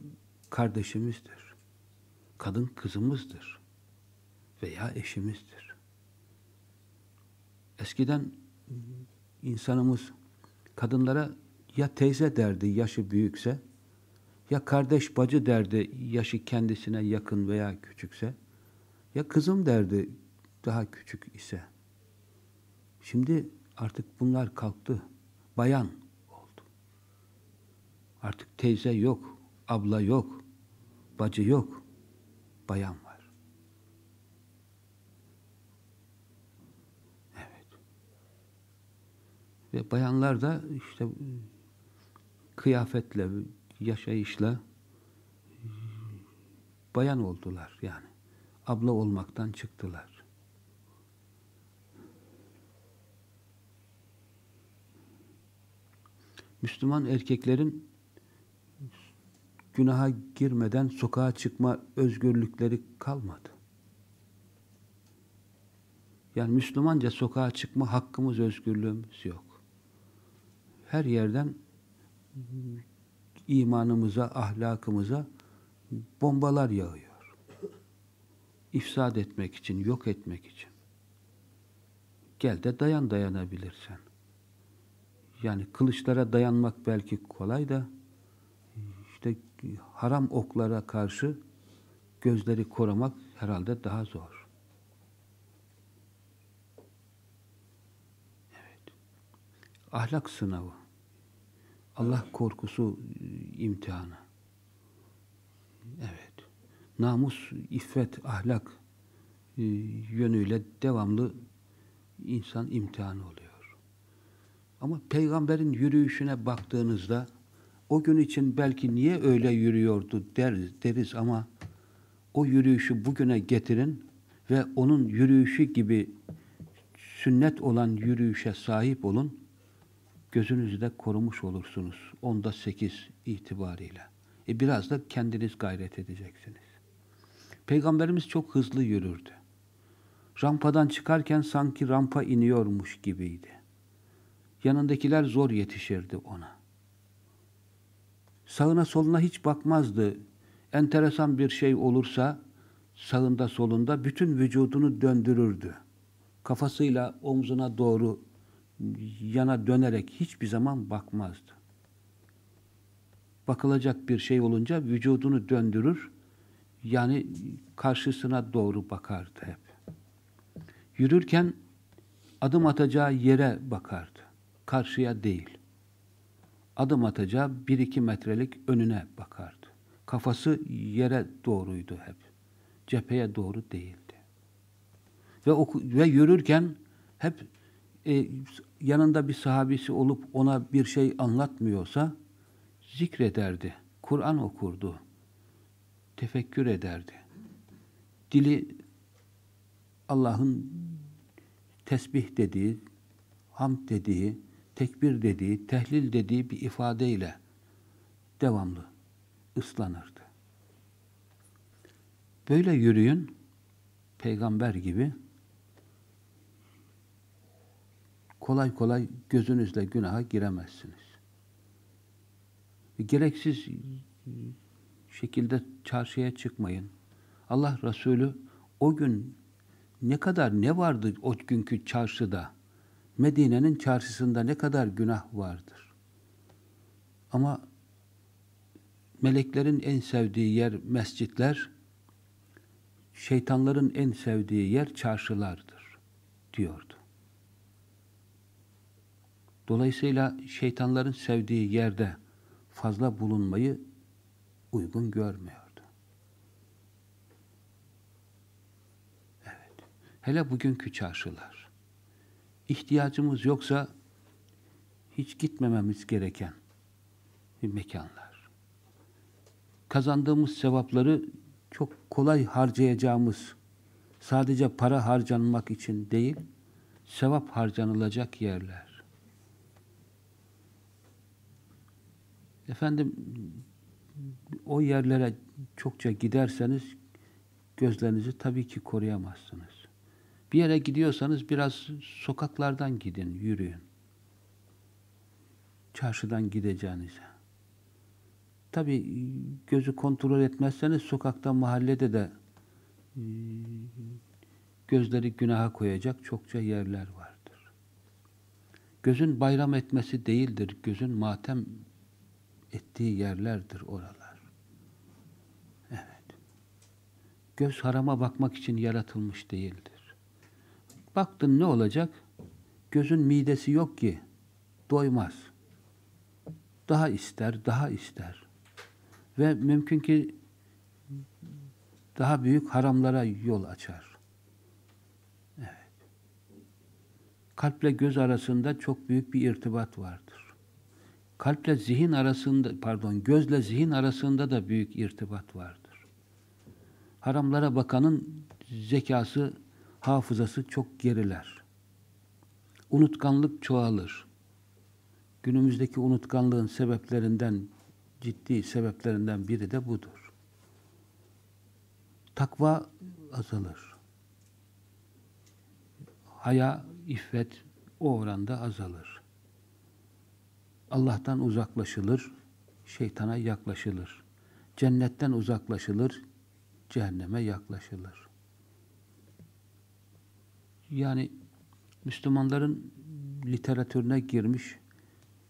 kardeşimizdir. Kadın kızımızdır. Veya eşimizdir. Eskiden insanımız kadınlara ya teyze derdi yaşı büyükse, ya kardeş bacı derdi yaşı kendisine yakın veya küçükse, ya kızım derdi daha küçük ise. Şimdi artık bunlar kalktı. Bayan oldu. Artık teyze yok, abla yok, bacı yok, bayan var. Evet. Ve bayanlar da işte kıyafetle, yaşayışla bayan oldular yani. Abla olmaktan çıktılar. Müslüman erkeklerin günaha girmeden sokağa çıkma özgürlükleri kalmadı. Yani Müslümanca sokağa çıkma hakkımız, özgürlüğümüz yok. Her yerden imanımıza, ahlakımıza bombalar yağıyor. İfsad etmek için, yok etmek için. Gel de dayan dayanabilirsen. Yani kılıçlara dayanmak belki kolay da işte haram oklara karşı gözleri korumak herhalde daha zor. Evet. Ahlak sınavı. Allah korkusu imtihanı. Evet. Namus, iffet, ahlak yönüyle devamlı insan imtihanı oluyor. Ama peygamberin yürüyüşüne baktığınızda o gün için belki niye öyle yürüyordu deriz, deriz ama o yürüyüşü bugüne getirin ve onun yürüyüşü gibi sünnet olan yürüyüşe sahip olun gözünüzde korumuş olursunuz. Onda sekiz itibariyle. E biraz da kendiniz gayret edeceksiniz. Peygamberimiz çok hızlı yürürdü. Rampadan çıkarken sanki rampa iniyormuş gibiydi. Yanındakiler zor yetişirdi ona. Sağına soluna hiç bakmazdı. Enteresan bir şey olursa sağında solunda bütün vücudunu döndürürdü. Kafasıyla omzuna doğru yana dönerek hiçbir zaman bakmazdı. Bakılacak bir şey olunca vücudunu döndürür, yani karşısına doğru bakardı hep. Yürürken adım atacağı yere bakardı, karşıya değil. Adım atacağı bir iki metrelik önüne bakardı. Kafası yere doğruydu hep. Cepheye doğru değildi. Ve, oku, ve yürürken hep e, yanında bir sahabisi olup ona bir şey anlatmıyorsa zikrederdi. Kur'an okurdu. Tefekkür ederdi. Dili Allah'ın tesbih dediği, hamd dediği, tekbir dediği, tehlil dediği bir ifadeyle devamlı ıslanırdı. Böyle yürüyün, peygamber gibi kolay kolay gözünüzle günaha giremezsiniz. Gereksiz şekilde çarşıya çıkmayın. Allah Resulü o gün ne kadar ne vardı o günkü çarşıda? Medine'nin çarşısında ne kadar günah vardır. Ama meleklerin en sevdiği yer mescitler, şeytanların en sevdiği yer çarşılardır diyordu. Dolayısıyla şeytanların sevdiği yerde fazla bulunmayı uygun görmüyordu. Evet. Hele bugünkü çarşılar. İhtiyacımız yoksa hiç gitmememiz gereken bir mekanlar. Kazandığımız sevapları çok kolay harcayacağımız, sadece para harcanmak için değil, sevap harcanılacak yerler. Efendim o yerlere çokça giderseniz gözlerinizi tabii ki koruyamazsınız. Bir yere gidiyorsanız biraz sokaklardan gidin, yürüyün. Çarşıdan gideceğinize. Tabii gözü kontrol etmezseniz sokakta, mahallede de e, gözleri günaha koyacak çokça yerler vardır. Gözün bayram etmesi değildir, gözün matem ettiği yerlerdir oralar. Evet. Göz harama bakmak için yaratılmış değildir. Baktın ne olacak? Gözün midesi yok ki. Doymaz. Daha ister, daha ister. Ve mümkün ki daha büyük haramlara yol açar. Evet. Kalple göz arasında çok büyük bir irtibat vardır kalple zihin arasında pardon gözle zihin arasında da büyük irtibat vardır. Haramlara bakanın zekası, hafızası çok geriler. Unutkanlık çoğalır. Günümüzdeki unutkanlığın sebeplerinden ciddi sebeplerinden biri de budur. Takva azalır. Haya, iffet o oranda azalır. Allah'tan uzaklaşılır, şeytana yaklaşılır. Cennetten uzaklaşılır, cehenneme yaklaşılır. Yani Müslümanların literatürüne girmiş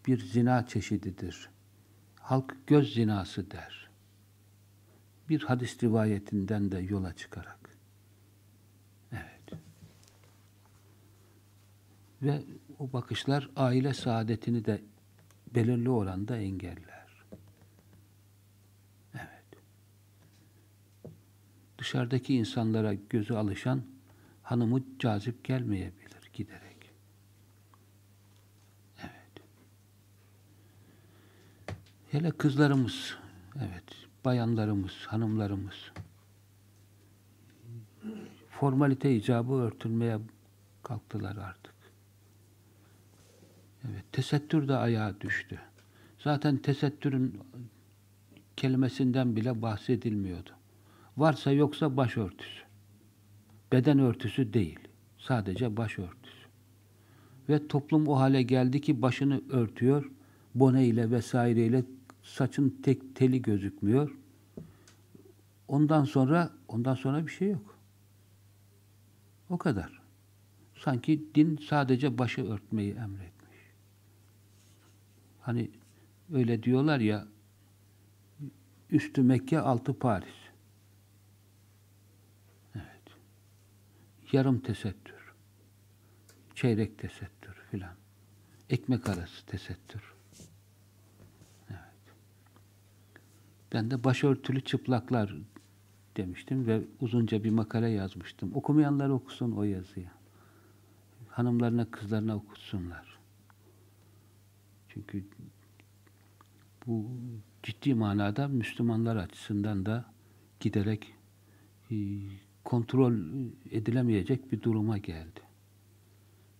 bir zina çeşididir. Halk göz zinası der. Bir hadis rivayetinden de yola çıkarak. Evet. Ve o bakışlar aile saadetini de belirli oranda engeller. Evet. Dışarıdaki insanlara gözü alışan hanımı cazip gelmeyebilir giderek. Evet. Hele kızlarımız, evet, bayanlarımız, hanımlarımız formalite icabı örtülmeye kalktılar artık. Evet, tesettür de ayağa düştü. Zaten tesettürün kelimesinden bile bahsedilmiyordu. Varsa yoksa başörtüsü. Beden örtüsü değil. Sadece başörtüsü. Ve toplum o hale geldi ki başını örtüyor, bone ile vesaireyle saçın tek teli gözükmüyor. Ondan sonra ondan sonra bir şey yok. O kadar. Sanki din sadece başı örtmeyi emret. Hani öyle diyorlar ya üstü Mekke, altı Paris. Evet. Yarım tesettür. Çeyrek tesettür filan. Ekmek arası tesettür. Evet. Ben de başörtülü çıplaklar demiştim ve uzunca bir makale yazmıştım. Okumayanlar okusun o yazıyı. Hanımlarına, kızlarına okutsunlar. Çünkü bu ciddi manada Müslümanlar açısından da giderek e, kontrol edilemeyecek bir duruma geldi.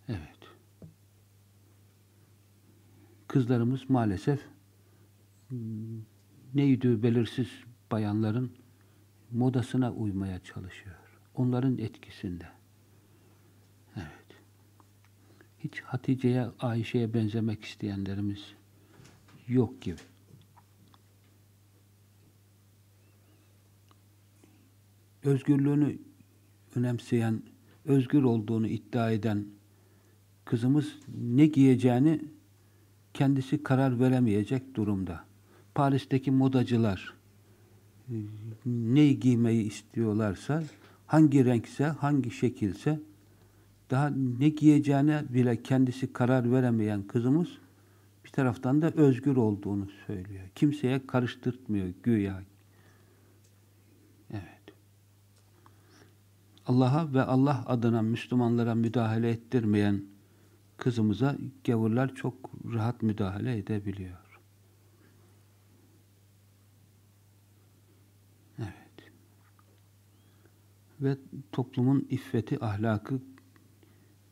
Evet. Kızlarımız maalesef neydi belirsiz bayanların modasına uymaya çalışıyor. Onların etkisinde hiç Hatice'ye, Ayşe'ye benzemek isteyenlerimiz yok gibi. Özgürlüğünü önemseyen, özgür olduğunu iddia eden kızımız ne giyeceğini kendisi karar veremeyecek durumda. Paris'teki modacılar ne giymeyi istiyorlarsa, hangi renkse, hangi şekilse daha ne giyeceğine bile kendisi karar veremeyen kızımız bir taraftan da özgür olduğunu söylüyor. Kimseye karıştırtmıyor güya. Evet. Allah'a ve Allah adına Müslümanlara müdahale ettirmeyen kızımıza gavurlar çok rahat müdahale edebiliyor. Evet. ve toplumun iffeti, ahlakı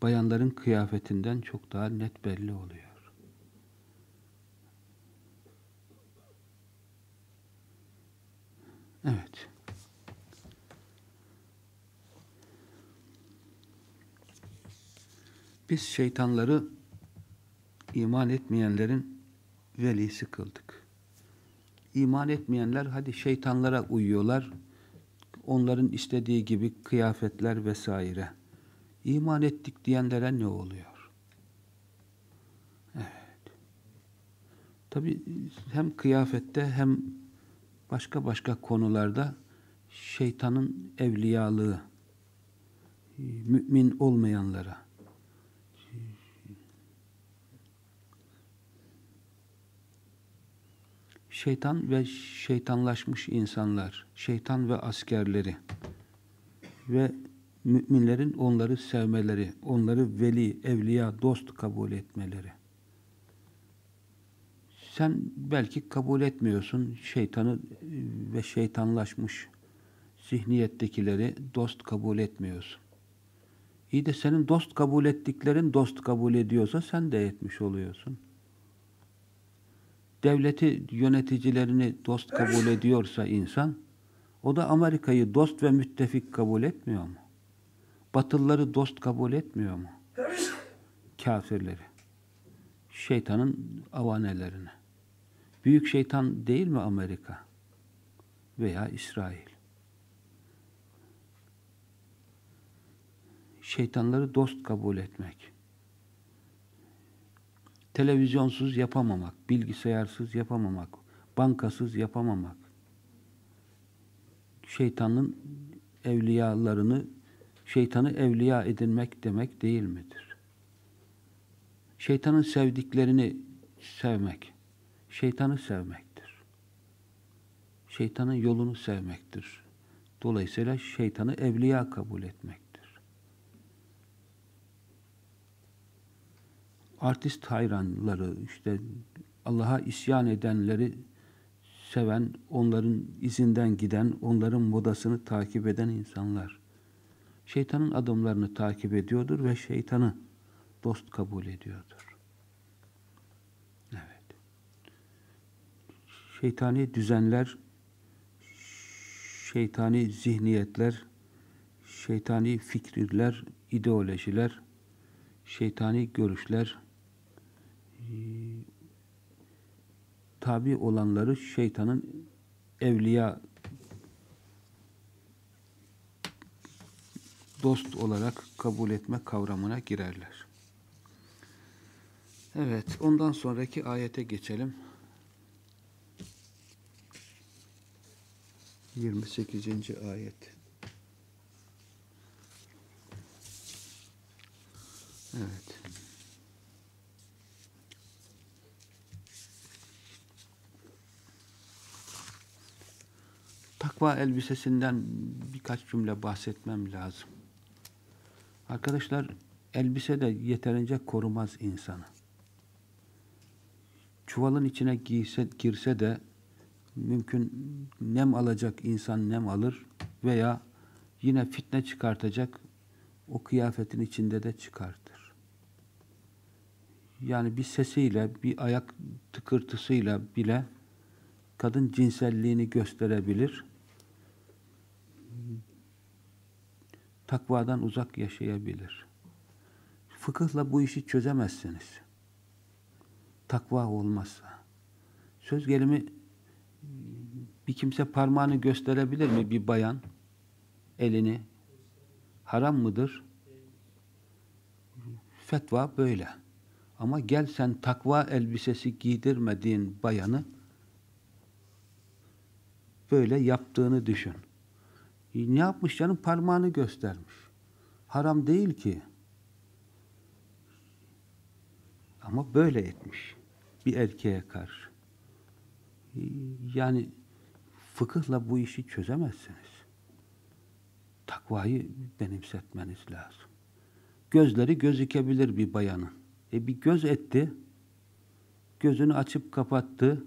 bayanların kıyafetinden çok daha net belli oluyor. Evet. Biz şeytanları iman etmeyenlerin velisi kıldık. İman etmeyenler hadi şeytanlara uyuyorlar. Onların istediği gibi kıyafetler vesaire. İman ettik diyenlere ne oluyor? Evet. Tabi hem kıyafette hem başka başka konularda şeytanın evliyalığı mümin olmayanlara şeytan ve şeytanlaşmış insanlar, şeytan ve askerleri ve müminlerin onları sevmeleri, onları veli, evliya, dost kabul etmeleri. Sen belki kabul etmiyorsun şeytanı ve şeytanlaşmış zihniyettekileri dost kabul etmiyorsun. İyi de senin dost kabul ettiklerin dost kabul ediyorsa sen de etmiş oluyorsun devleti yöneticilerini dost kabul ediyorsa insan, o da Amerika'yı dost ve müttefik kabul etmiyor mu? Batılıları dost kabul etmiyor mu? Kafirleri. Şeytanın avanelerine. Büyük şeytan değil mi Amerika? Veya İsrail? Şeytanları dost kabul etmek televizyonsuz yapamamak, bilgisayarsız yapamamak, bankasız yapamamak. Şeytanın evliyalarını, şeytanı evliya edinmek demek değil midir? Şeytanın sevdiklerini sevmek, şeytanı sevmektir. Şeytanın yolunu sevmektir. Dolayısıyla şeytanı evliya kabul etmek. artist hayranları, işte Allah'a isyan edenleri seven, onların izinden giden, onların modasını takip eden insanlar. Şeytanın adımlarını takip ediyordur ve şeytanı dost kabul ediyordur. Evet. Şeytani düzenler, şeytani zihniyetler, şeytani fikirler, ideolojiler, şeytani görüşler, tabi olanları şeytanın evliya dost olarak kabul etme kavramına girerler. Evet, ondan sonraki ayete geçelim. 28. ayet. Evet. takva elbisesinden birkaç cümle bahsetmem lazım. Arkadaşlar elbise de yeterince korumaz insanı. Çuvalın içine giyse, girse de mümkün nem alacak insan nem alır veya yine fitne çıkartacak o kıyafetin içinde de çıkartır. Yani bir sesiyle, bir ayak tıkırtısıyla bile kadın cinselliğini gösterebilir takvadan uzak yaşayabilir. Fıkıhla bu işi çözemezsiniz. Takva olmazsa. Söz gelimi bir kimse parmağını gösterebilir mi bir bayan? Elini. Haram mıdır? Fetva böyle. Ama gel sen takva elbisesi giydirmediğin bayanı böyle yaptığını düşün. Ne yapmış canım? Parmağını göstermiş. Haram değil ki. Ama böyle etmiş. Bir erkeğe karşı. Yani fıkıhla bu işi çözemezsiniz. Takvayı benimsetmeniz lazım. Gözleri gözükebilir bir bayanın. E bir göz etti. Gözünü açıp kapattı.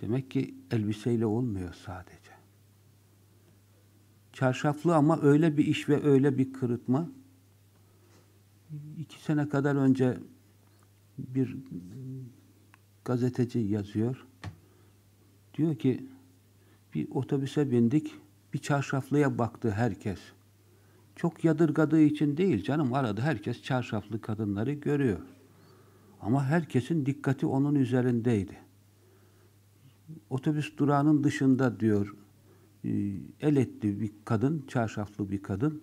Demek ki elbiseyle olmuyor sadece Çarşaflı ama öyle bir iş ve öyle bir kırıtma. İki sene kadar önce bir gazeteci yazıyor. Diyor ki bir otobüse bindik. Bir çarşaflıya baktı herkes. Çok yadırgadığı için değil canım. Arada herkes çarşaflı kadınları görüyor. Ama herkesin dikkati onun üzerindeydi. Otobüs durağının dışında diyor e, el etti bir kadın, çarşaflı bir kadın.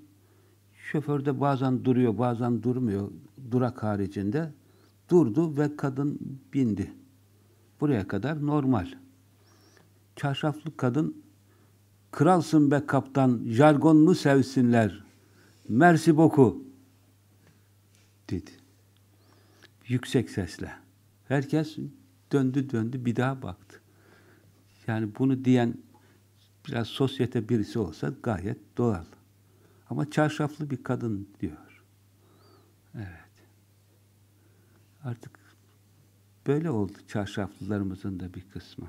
Şoför de bazen duruyor, bazen durmuyor durak haricinde. Durdu ve kadın bindi. Buraya kadar normal. Çarşaflı kadın, kralsın be kaptan, jargonunu sevsinler, mersi boku, dedi. Yüksek sesle. Herkes döndü döndü bir daha baktı. Yani bunu diyen biraz sosyete birisi olsa gayet doğal. Ama çarşaflı bir kadın diyor. Evet. Artık böyle oldu çarşaflılarımızın da bir kısmı.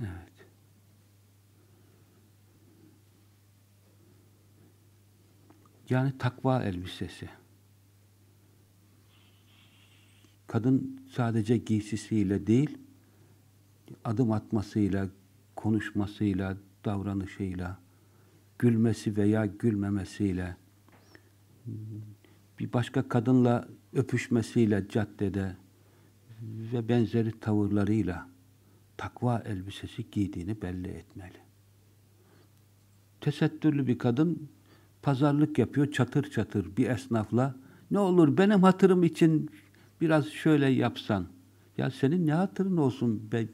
Evet. Yani takva elbisesi. Kadın sadece giysisiyle değil, adım atmasıyla, konuşmasıyla, davranışıyla, gülmesi veya gülmemesiyle, bir başka kadınla öpüşmesiyle caddede ve benzeri tavırlarıyla takva elbisesi giydiğini belli etmeli. Tesettürlü bir kadın pazarlık yapıyor çatır çatır bir esnafla. Ne olur benim hatırım için biraz şöyle yapsan. Ya senin ne hatırın olsun be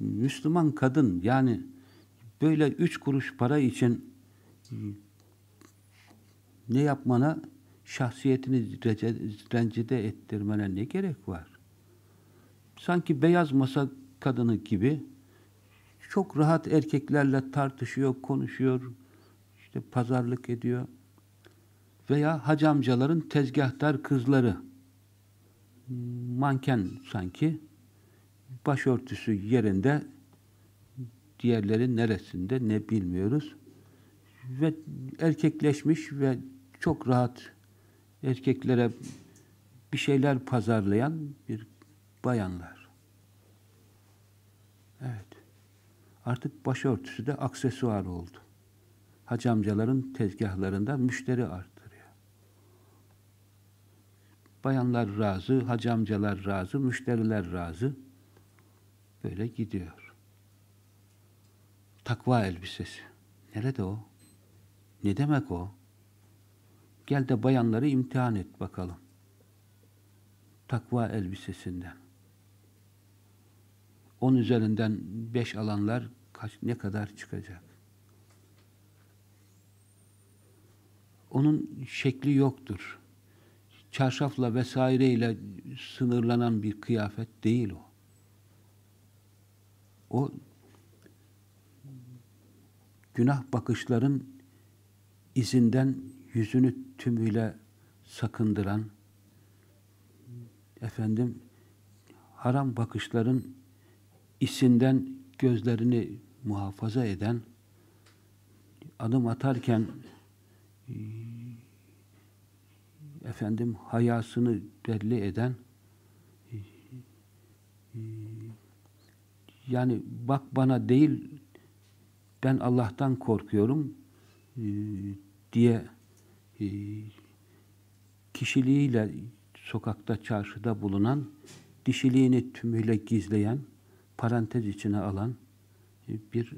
Müslüman kadın yani böyle üç kuruş para için ne yapmana şahsiyetini rencide ettirmene ne gerek var? Sanki beyaz masa kadını gibi çok rahat erkeklerle tartışıyor, konuşuyor, işte pazarlık ediyor. Veya hacamcaların tezgahtar kızları manken sanki başörtüsü yerinde diğerleri neresinde ne bilmiyoruz. Ve erkekleşmiş ve çok rahat erkeklere bir şeyler pazarlayan bir bayanlar. Evet. Artık başörtüsü de aksesuar oldu. Hacı amcaların tezgahlarında müşteri arttırıyor. Bayanlar razı, hacı amcalar razı, müşteriler razı. Böyle gidiyor. Takva elbisesi. Nerede o? Ne demek o? Gel de bayanları imtihan et bakalım. Takva elbisesinden. On üzerinden beş alanlar kaç, ne kadar çıkacak? Onun şekli yoktur. Çarşafla vesaireyle sınırlanan bir kıyafet değil o. O günah bakışların izinden yüzünü tümüyle sakındıran, efendim haram bakışların isinden gözlerini muhafaza eden, adım atarken efendim hayasını belli eden yani bak bana değil ben Allah'tan korkuyorum diye kişiliğiyle sokakta, çarşıda bulunan, dişiliğini tümüyle gizleyen, parantez içine alan bir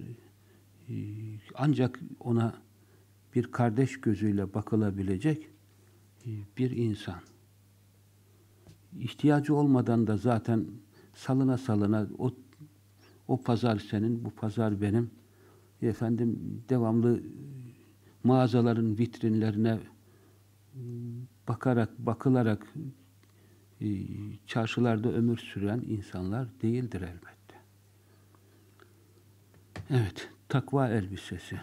ancak ona bir kardeş gözüyle bakılabilecek bir insan. İhtiyacı olmadan da zaten salına salına o o pazar senin, bu pazar benim. Efendim devamlı mağazaların vitrinlerine bakarak, bakılarak çarşılarda ömür süren insanlar değildir elbette. Evet, takva elbisesi.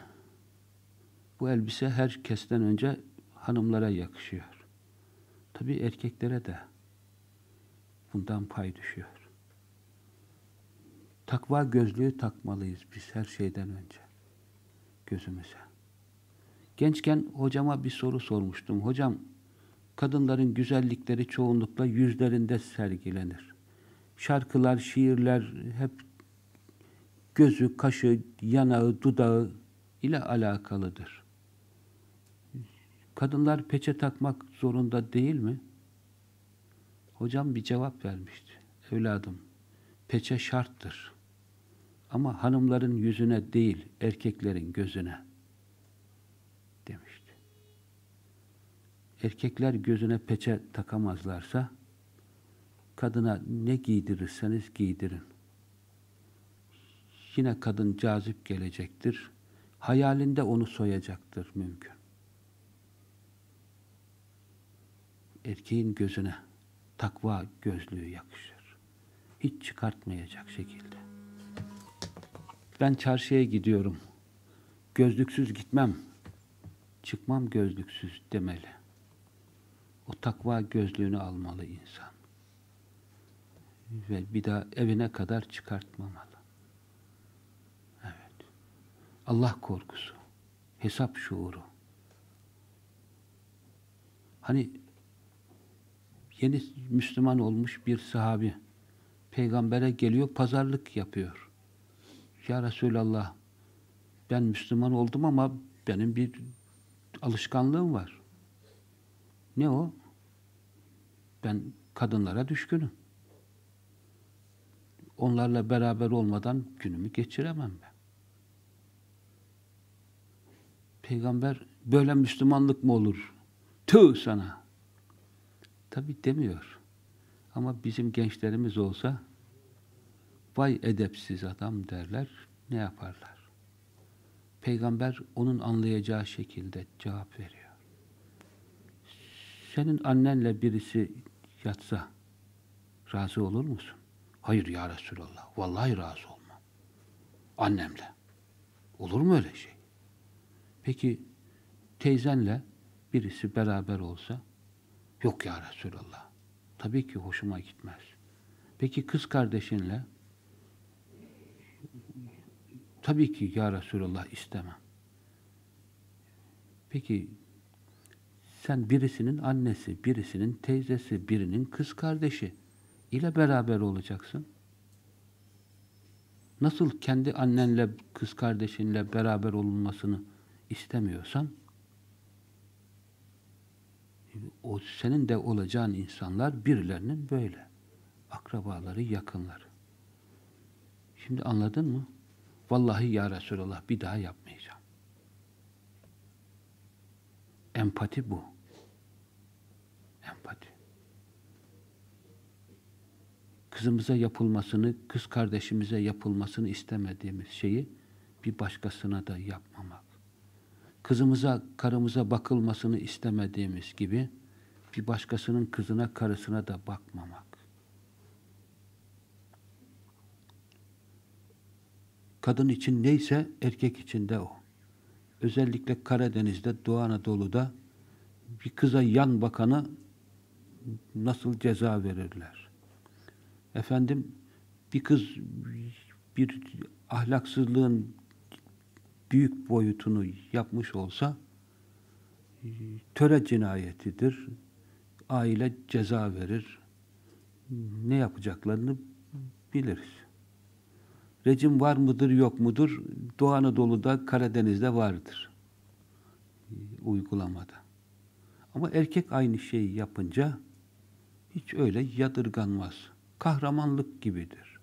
Bu elbise herkesten önce hanımlara yakışıyor. Tabi erkeklere de bundan pay düşüyor. Takva gözlüğü takmalıyız biz her şeyden önce gözümüze. Gençken hocama bir soru sormuştum. Hocam, kadınların güzellikleri çoğunlukla yüzlerinde sergilenir. Şarkılar, şiirler hep gözü, kaşı, yanağı, dudağı ile alakalıdır. Kadınlar peçe takmak zorunda değil mi? Hocam bir cevap vermişti. Evladım, peçe şarttır. Ama hanımların yüzüne değil, erkeklerin gözüne demişti. Erkekler gözüne peçe takamazlarsa kadına ne giydirirseniz giydirin. Yine kadın cazip gelecektir. Hayalinde onu soyacaktır mümkün. Erkeğin gözüne takva gözlüğü yakışır. Hiç çıkartmayacak şekilde. Ben çarşıya gidiyorum. Gözlüksüz gitmem. Çıkmam gözlüksüz demeli. O takva gözlüğünü almalı insan. Ve bir daha evine kadar çıkartmamalı. Evet. Allah korkusu. Hesap şuuru. Hani yeni Müslüman olmuş bir sahabi peygambere geliyor, pazarlık yapıyor. Ya Resulallah ben Müslüman oldum ama benim bir alışkanlığım var. Ne o? Ben kadınlara düşkünüm. Onlarla beraber olmadan günümü geçiremem ben. Peygamber böyle Müslümanlık mı olur? Tüh sana! Tabi demiyor. Ama bizim gençlerimiz olsa vay edepsiz adam derler, ne yaparlar? Peygamber onun anlayacağı şekilde cevap veriyor. Senin annenle birisi yatsa razı olur musun? Hayır ya Resulallah. Vallahi razı olmam. Annemle. Olur mu öyle şey? Peki teyzenle birisi beraber olsa yok ya Resulallah. Tabii ki hoşuma gitmez. Peki kız kardeşinle tabii ki ya Resulallah istemem. Peki sen birisinin annesi, birisinin teyzesi, birinin kız kardeşi ile beraber olacaksın. Nasıl kendi annenle, kız kardeşinle beraber olunmasını istemiyorsan, o senin de olacağın insanlar birilerinin böyle. Akrabaları, yakınları. Şimdi anladın mı? Vallahi ya Resulallah bir daha yapmayacağım. Empati bu. Empati. Kızımıza yapılmasını, kız kardeşimize yapılmasını istemediğimiz şeyi bir başkasına da yapmamak. Kızımıza, karımıza bakılmasını istemediğimiz gibi bir başkasının kızına, karısına da bakmamak. Kadın için neyse erkek için de o. Özellikle Karadeniz'de, Doğu Anadolu'da bir kıza yan bakanı nasıl ceza verirler? Efendim bir kız bir ahlaksızlığın büyük boyutunu yapmış olsa töre cinayetidir. Aile ceza verir. Ne yapacaklarını biliriz. Rejim var mıdır yok mudur? Doğu Anadolu'da, Karadeniz'de vardır. Uygulamada. Ama erkek aynı şeyi yapınca hiç öyle yadırganmaz. Kahramanlık gibidir.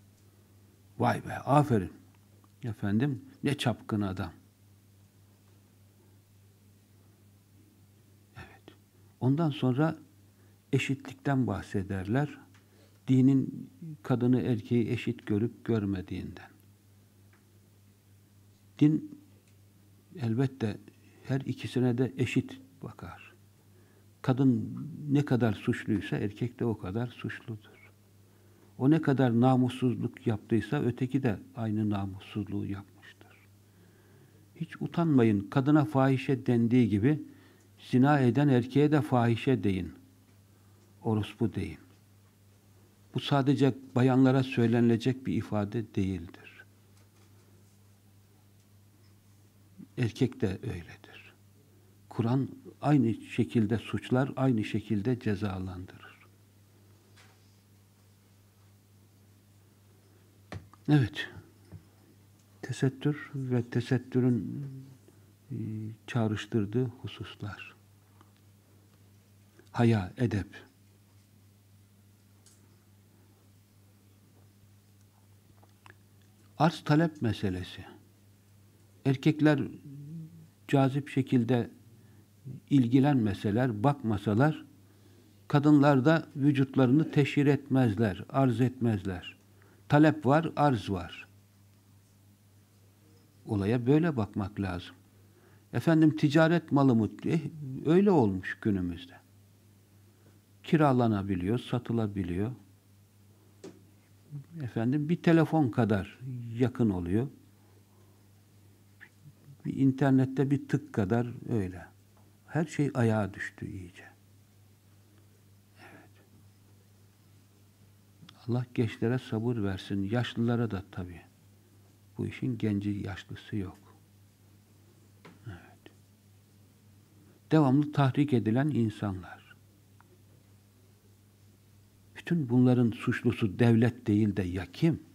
Vay be, aferin. Efendim, ne çapkın adam. Evet. Ondan sonra eşitlikten bahsederler. Dinin kadını erkeği eşit görüp görmediğinden. Din elbette her ikisine de eşit bakar. Kadın ne kadar suçluysa erkek de o kadar suçludur. O ne kadar namussuzluk yaptıysa öteki de aynı namussuzluğu yapmıştır. Hiç utanmayın. Kadına fahişe dendiği gibi zina eden erkeğe de fahişe deyin. Orospu deyin. Bu sadece bayanlara söylenilecek bir ifade değildir. Erkek de öyledir. Kur'an aynı şekilde suçlar, aynı şekilde cezalandırır. Evet. Tesettür ve tesettürün e, çağrıştırdığı hususlar. Haya, edep. Arz talep meselesi. Erkekler cazip şekilde ilgilenmeseler, bakmasalar, kadınlar da vücutlarını teşhir etmezler, arz etmezler. Talep var, arz var. Olaya böyle bakmak lazım. Efendim ticaret malı mı? Eh, öyle olmuş günümüzde. Kiralanabiliyor, satılabiliyor. Efendim bir telefon kadar yakın oluyor. Bir internette bir tık kadar öyle. Her şey ayağa düştü iyice. Evet. Allah gençlere sabır versin. Yaşlılara da tabii. Bu işin genci yaşlısı yok. Evet. Devamlı tahrik edilen insanlar. Bütün bunların suçlusu devlet değil de ya kim?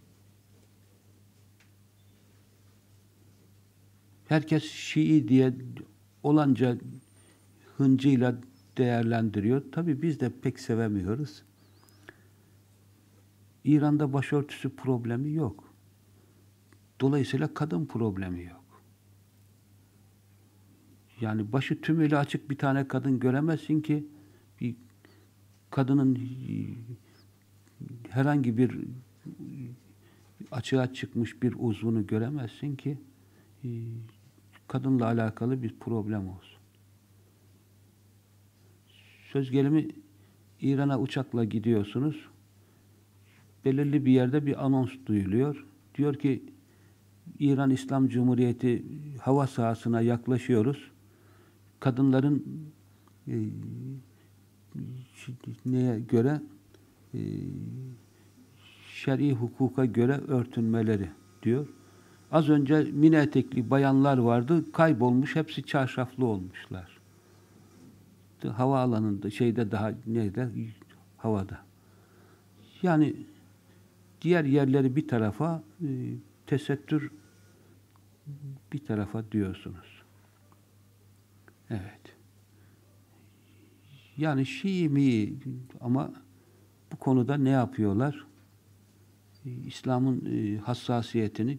Herkes Şii diye olanca hıncıyla değerlendiriyor. Tabi biz de pek sevemiyoruz. İran'da başörtüsü problemi yok. Dolayısıyla kadın problemi yok. Yani başı tümüyle açık bir tane kadın göremezsin ki bir kadının herhangi bir açığa çıkmış bir uzvunu göremezsin ki kadınla alakalı bir problem olsun. Söz gelimi İran'a uçakla gidiyorsunuz. Belirli bir yerde bir anons duyuluyor. Diyor ki İran İslam Cumhuriyeti hava sahasına yaklaşıyoruz. Kadınların e, neye göre e, şer'i hukuka göre örtünmeleri diyor. Az önce mini etekli bayanlar vardı, kaybolmuş, hepsi çarşaflı olmuşlar. Havaalanında, şeyde daha neyde? Havada. Yani diğer yerleri bir tarafa, e, tesettür bir tarafa diyorsunuz. Evet. Yani Şii mi ama bu konuda ne yapıyorlar? İslam'ın e, hassasiyetini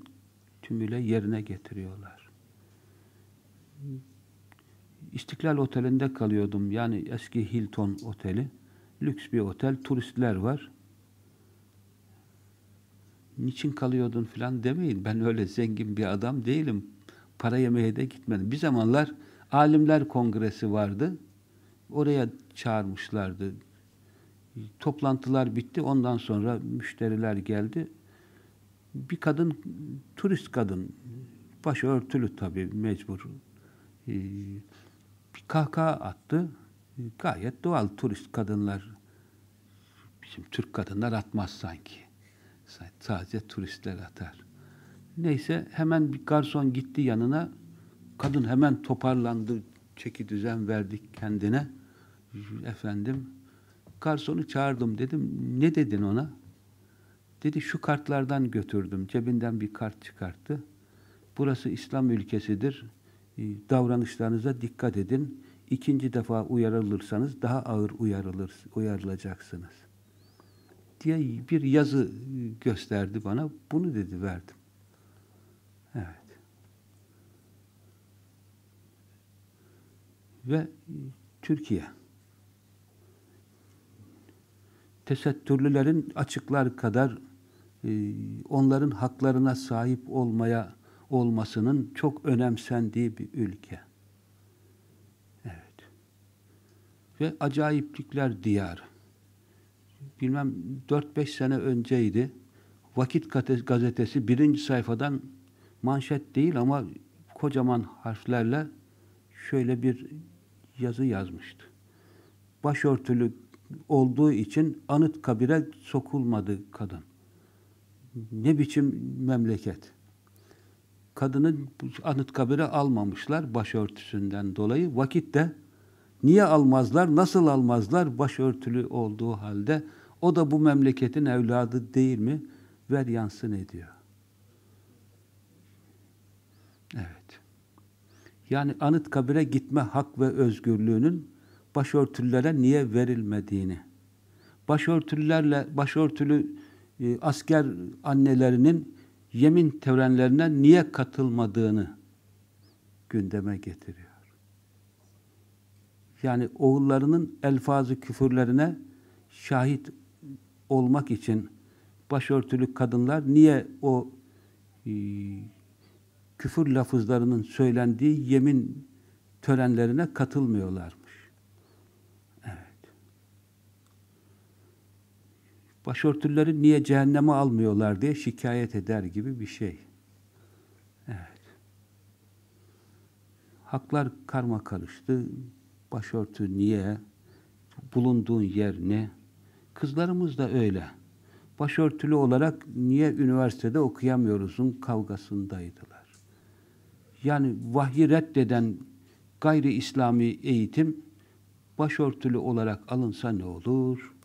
tümüyle yerine getiriyorlar. İstiklal Oteli'nde kalıyordum. Yani eski Hilton Oteli. Lüks bir otel. Turistler var. Niçin kalıyordun falan demeyin. Ben öyle zengin bir adam değilim. Para yemeye de gitmedim. Bir zamanlar Alimler Kongresi vardı. Oraya çağırmışlardı. Toplantılar bitti. Ondan sonra müşteriler geldi. Bir kadın, turist kadın, başı örtülü tabii mecbur. Ee, bir kahkaha attı. Gayet doğal turist kadınlar. Bizim Türk kadınlar atmaz sanki. Sadece turistler atar. Neyse hemen bir garson gitti yanına. Kadın hemen toparlandı. Çeki düzen verdik kendine. Efendim garsonu çağırdım dedim. Ne dedin ona? Dedi şu kartlardan götürdüm. Cebinden bir kart çıkarttı. Burası İslam ülkesidir. Ee, davranışlarınıza dikkat edin. İkinci defa uyarılırsanız daha ağır uyarılır, uyarılacaksınız. Diye bir yazı gösterdi bana. Bunu dedi verdim. Evet. Ve Türkiye tesettürlülerin açıklar kadar e, onların haklarına sahip olmaya olmasının çok önemsendiği bir ülke. Evet. Ve acayiplikler diyarı. Bilmem 4-5 sene önceydi. Vakit gazetesi birinci sayfadan manşet değil ama kocaman harflerle şöyle bir yazı yazmıştı. Başörtülü olduğu için anıt kabire sokulmadı kadın. Ne biçim memleket. kadını Anıtkabir'e almamışlar başörtüsünden dolayı. Vakitte niye almazlar, nasıl almazlar başörtülü olduğu halde o da bu memleketin evladı değil mi? Ver yansın ediyor. Evet. Yani Anıtkabir'e gitme hak ve özgürlüğünün başörtülülere niye verilmediğini, başörtülülerle, başörtülü e, asker annelerinin yemin törenlerine niye katılmadığını gündeme getiriyor. Yani oğullarının elfazı küfürlerine şahit olmak için başörtülü kadınlar niye o e, küfür lafızlarının söylendiği yemin törenlerine katılmıyorlarmış. Evet. Başörtüleri niye cehenneme almıyorlar diye şikayet eder gibi bir şey. Evet. Haklar karma karıştı. Başörtü niye? Bulunduğun yer ne? Kızlarımız da öyle. Başörtülü olarak niye üniversitede okuyamıyoruzun kavgasındaydılar. Yani vahyi reddeden gayri İslami eğitim başörtülü olarak alınsa ne olur?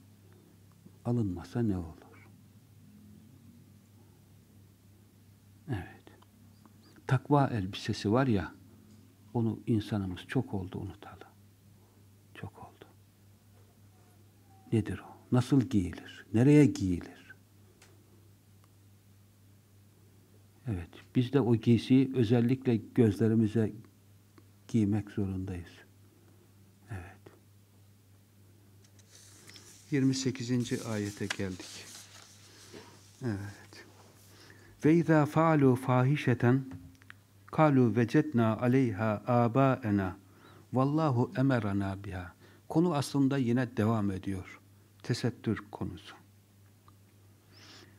Alınmasa ne olur? Evet. Takva elbisesi var ya, onu insanımız çok oldu unutalı. Çok oldu. Nedir o? Nasıl giyilir? Nereye giyilir? Evet, biz de o giysiyi özellikle gözlerimize giymek zorundayız. 28. ayete geldik. Evet. Ve izâ fâlû fâhişeten kâlû vecednâ aleyhâ âbâena vallahu emerana biha. Konu aslında yine devam ediyor. Tesettür konusu.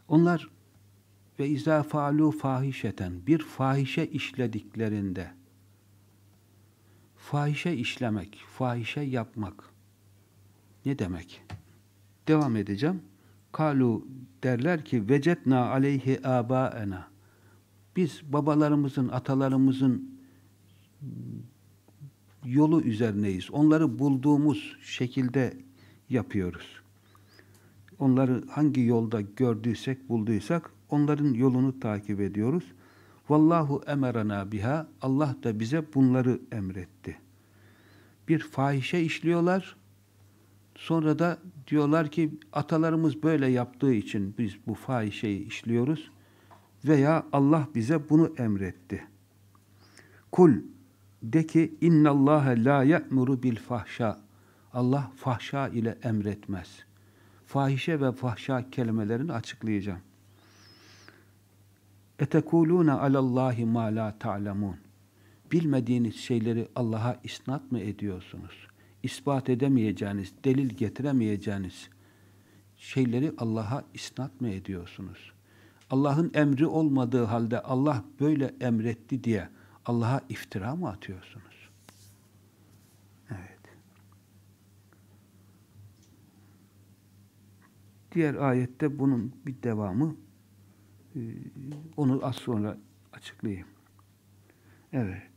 Onlar ve izâ fâlû fâhişeten bir fahişe işlediklerinde fahişe işlemek, fahişe yapmak ne demek? Devam edeceğim. Kalu derler ki vecetna aleyhi abaena. Biz babalarımızın, atalarımızın yolu üzerineyiz. Onları bulduğumuz şekilde yapıyoruz. Onları hangi yolda gördüysek, bulduysak onların yolunu takip ediyoruz. Vallahu emerana biha. Allah da bize bunları emretti. Bir fahişe işliyorlar. Sonra da diyorlar ki atalarımız böyle yaptığı için biz bu fahişeyi işliyoruz veya Allah bize bunu emretti. Kul de ki innallâhe la ye'muru bil fahşa. Allah fahşa ile emretmez. Fahişe ve fahşa kelimelerini açıklayacağım. Etekulûne alallâhi mâ lâ ta'lemûn. Bilmediğiniz şeyleri Allah'a isnat mı ediyorsunuz? İspat edemeyeceğiniz, delil getiremeyeceğiniz şeyleri Allah'a isnat mı ediyorsunuz? Allah'ın emri olmadığı halde Allah böyle emretti diye Allah'a iftira mı atıyorsunuz? Evet. Diğer ayette bunun bir devamı ee, onu az sonra açıklayayım. Evet.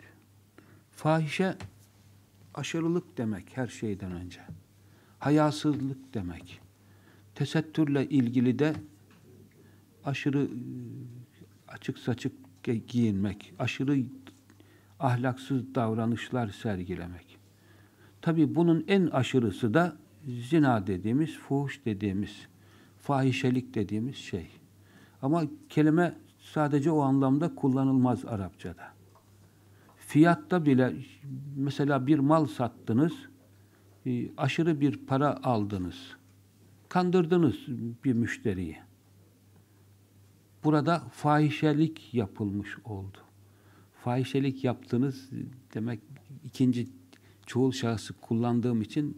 Fahişe aşırılık demek her şeyden önce. Hayasızlık demek. Tesettürle ilgili de aşırı e, açık saçık giyinmek, aşırı ahlaksız davranışlar sergilemek. Tabi bunun en aşırısı da zina dediğimiz, fuhuş dediğimiz, fahişelik dediğimiz şey. Ama kelime sadece o anlamda kullanılmaz Arapçada. Fiyatta bile mesela bir mal sattınız, e, aşırı bir para aldınız. Kandırdınız bir müşteriyi. Burada fahişelik yapılmış oldu. Fahişelik yaptınız demek ikinci çoğul şahsı kullandığım için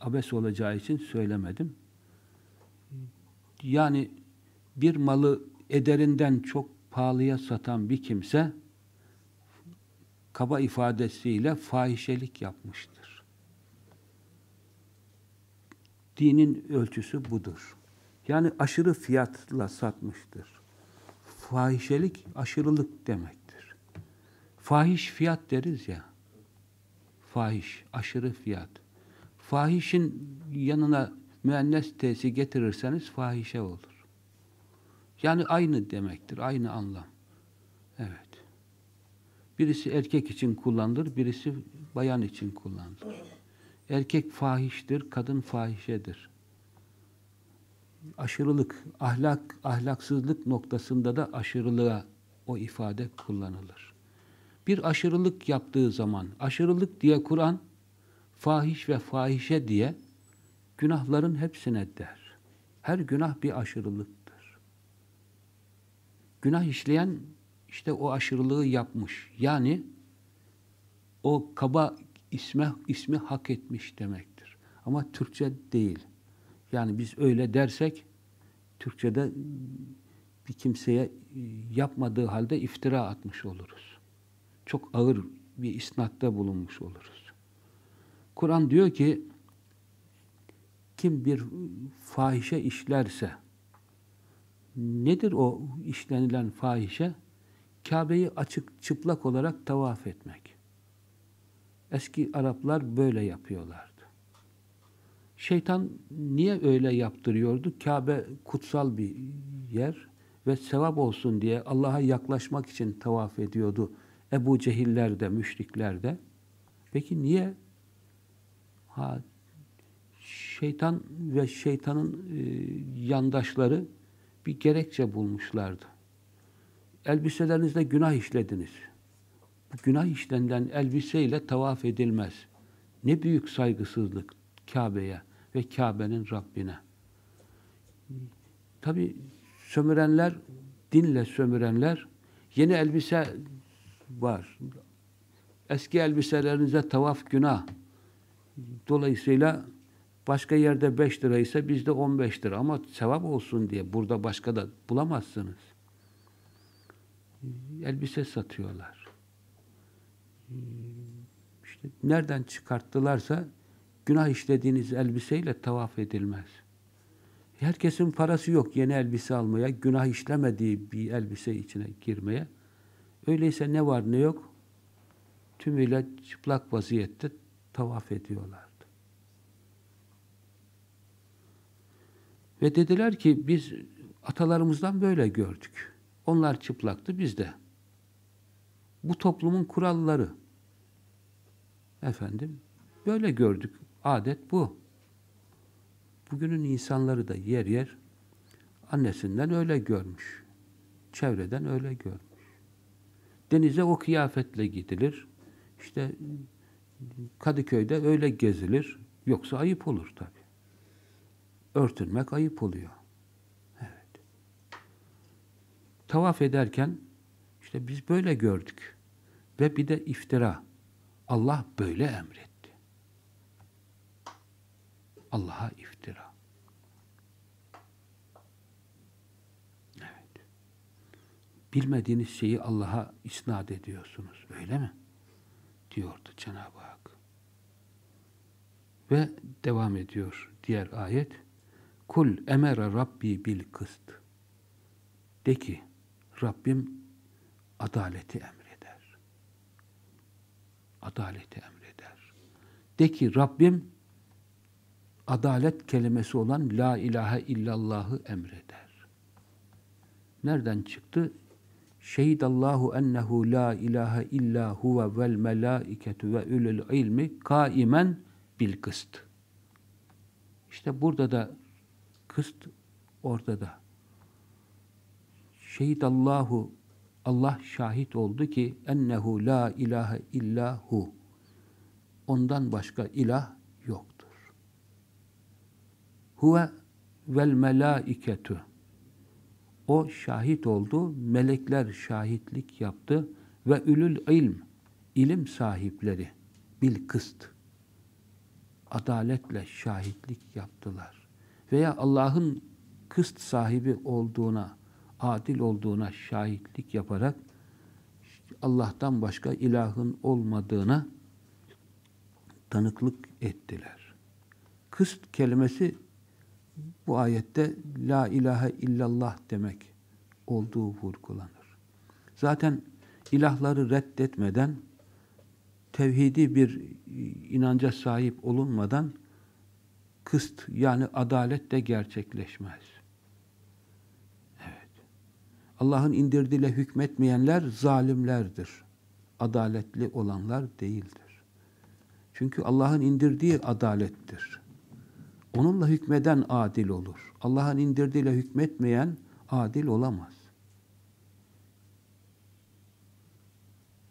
abes olacağı için söylemedim. Yani bir malı ederinden çok pahalıya satan bir kimse kaba ifadesiyle fahişelik yapmıştır. Dinin ölçüsü budur. Yani aşırı fiyatla satmıştır. Fahişelik aşırılık demektir. Fahiş fiyat deriz ya. Fahiş, aşırı fiyat. Fahişin yanına müennes tesi getirirseniz fahişe olur. Yani aynı demektir, aynı anlam. Evet. Birisi erkek için kullanılır, birisi bayan için kullanılır. Erkek fahiştir, kadın fahişedir. Aşırılık, ahlak, ahlaksızlık noktasında da aşırılığa o ifade kullanılır. Bir aşırılık yaptığı zaman, aşırılık diye Kur'an, fahiş ve fahişe diye günahların hepsine der. Her günah bir aşırılıktır. Günah işleyen işte o aşırılığı yapmış. Yani o kaba isme, ismi hak etmiş demektir. Ama Türkçe değil. Yani biz öyle dersek Türkçe'de bir kimseye yapmadığı halde iftira atmış oluruz. Çok ağır bir isnatta bulunmuş oluruz. Kur'an diyor ki kim bir fahişe işlerse nedir o işlenilen fahişe? Kabe'yi açık çıplak olarak tavaf etmek. Eski Araplar böyle yapıyorlardı. Şeytan niye öyle yaptırıyordu? Kabe kutsal bir yer ve sevap olsun diye Allah'a yaklaşmak için tavaf ediyordu. Ebu Cehiller de, müşrikler de. Peki niye? Ha, şeytan ve şeytanın e, yandaşları bir gerekçe bulmuşlardı. Elbiselerinizde günah işlediniz. Bu günah işlenilen elbiseyle tavaf edilmez. Ne büyük saygısızlık Kabe'ye ve Kabe'nin Rabbine. Tabi sömürenler, dinle sömürenler, yeni elbise var. Eski elbiselerinize tavaf günah. Dolayısıyla başka yerde 5 lira ise bizde 15 lira ama sevap olsun diye burada başka da bulamazsınız. Elbise satıyorlar. İşte nereden çıkarttılarsa günah işlediğiniz elbiseyle tavaf edilmez. Herkesin parası yok yeni elbise almaya, günah işlemediği bir elbise içine girmeye. Öyleyse ne var ne yok tümüyle çıplak vaziyette tavaf ediyorlardı. Ve dediler ki biz atalarımızdan böyle gördük. Onlar çıplaktı, biz de. Bu toplumun kuralları. Efendim, böyle gördük. Adet bu. Bugünün insanları da yer yer annesinden öyle görmüş. Çevreden öyle görmüş. Denize o kıyafetle gidilir. İşte Kadıköy'de öyle gezilir. Yoksa ayıp olur tabi. Örtünmek ayıp oluyor. Evet. Tavaf ederken işte biz böyle gördük. Ve bir de iftira. Allah böyle emretti. Allah'a iftira. Evet. Bilmediğiniz şeyi Allah'a isnat ediyorsunuz. Öyle mi? Diyordu Cenab-ı Hak. Ve devam ediyor diğer ayet. Kul emere Rabbi bil kıst. De ki Rabbim adaleti emreder. Adaleti emreder. De ki Rabbim adalet kelimesi olan la ilahe illallahı emreder. Nereden çıktı? Şehidallahu ennehu la ilahe illa huve vel melaiketu ve ulul ilmi kaimen bil kıst. İşte burada da kıst ortada. Şehidallahu Allah şahit oldu ki ennehu la ilahe illa hu. Ondan başka ilah yoktur. Huve vel melaiketu. O şahit oldu, melekler şahitlik yaptı ve ülül ilm, ilim sahipleri bil kıst, adaletle şahitlik yaptılar. Veya Allah'ın kıst sahibi olduğuna, adil olduğuna şahitlik yaparak Allah'tan başka ilahın olmadığına tanıklık ettiler. Kıst kelimesi bu ayette la ilahe illallah demek olduğu vurgulanır. Zaten ilahları reddetmeden, tevhidi bir inanca sahip olunmadan kıst yani adalet de gerçekleşmez. Allah'ın indirdiğiyle hükmetmeyenler zalimlerdir. Adaletli olanlar değildir. Çünkü Allah'ın indirdiği adalettir. Onunla hükmeden adil olur. Allah'ın indirdiğiyle hükmetmeyen adil olamaz.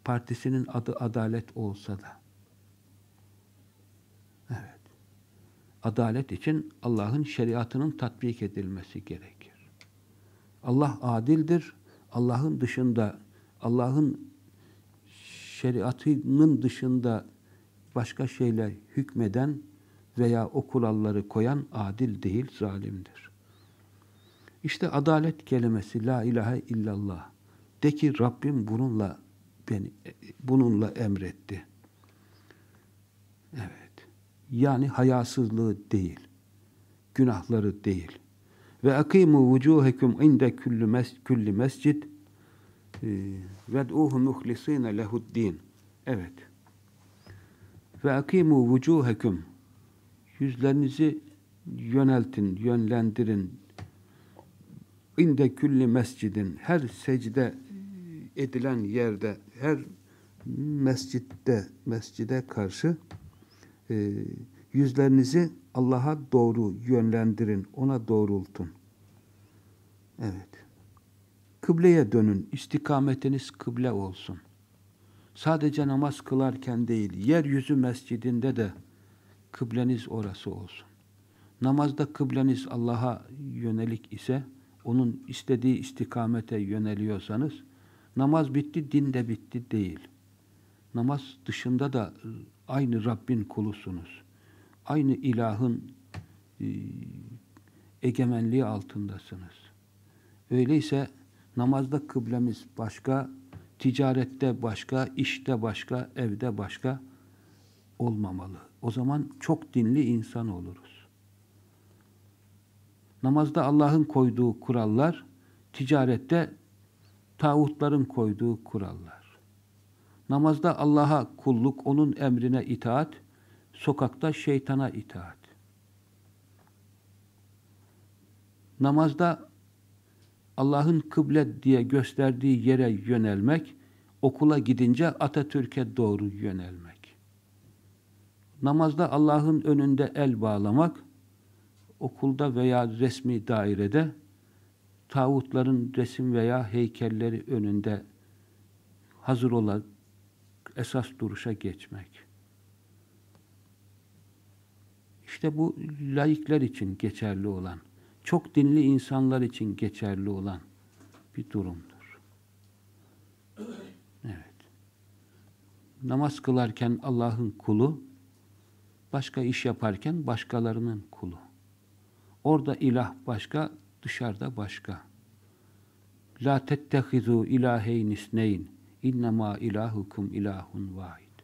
Partisinin adı adalet olsa da. Evet. Adalet için Allah'ın şeriatının tatbik edilmesi gerekir. Allah adildir. Allah'ın dışında, Allah'ın şeriatının dışında başka şeyle hükmeden veya o kuralları koyan adil değil, zalimdir. İşte adalet kelimesi la ilahe illallah. De ki Rabbim bununla beni bununla emretti. Evet. Yani hayasızlığı değil. Günahları değil. Ve akimu vucuhekum inde kulli mes kulli mescid ved'uhu muhlisine lehu'd-din. Evet. Ve akimu vucuhekum yüzlerinizi yöneltin, yönlendirin. İnde külli mescidin her secde edilen yerde, her mescitte, mescide karşı e, yüzlerinizi Allah'a doğru yönlendirin, ona doğrultun. Evet. Kıbleye dönün, istikametiniz kıble olsun. Sadece namaz kılarken değil, yeryüzü mescidinde de kıbleniz orası olsun. Namazda kıbleniz Allah'a yönelik ise, onun istediği istikamete yöneliyorsanız, namaz bitti, din de bitti değil. Namaz dışında da aynı Rabbin kulusunuz. Aynı ilahın e, egemenliği altındasınız. Öyleyse namazda kıblemiz başka, ticarette başka, işte başka, evde başka olmamalı. O zaman çok dinli insan oluruz. Namazda Allah'ın koyduğu kurallar, ticarette tağutların koyduğu kurallar. Namazda Allah'a kulluk, onun emrine itaat, sokakta şeytana itaat. Namazda Allah'ın kıble diye gösterdiği yere yönelmek, okula gidince Atatürk'e doğru yönelmek. Namazda Allah'ın önünde el bağlamak, okulda veya resmi dairede tağutların resim veya heykelleri önünde hazır olan esas duruşa geçmek. İşte bu laikler için geçerli olan, çok dinli insanlar için geçerli olan bir durumdur. Evet. Namaz kılarken Allah'ın kulu, başka iş yaparken başkalarının kulu. Orada ilah başka, dışarıda başka. La tettehizu ilaheyn isneyn innema ilahukum ilahun vahid.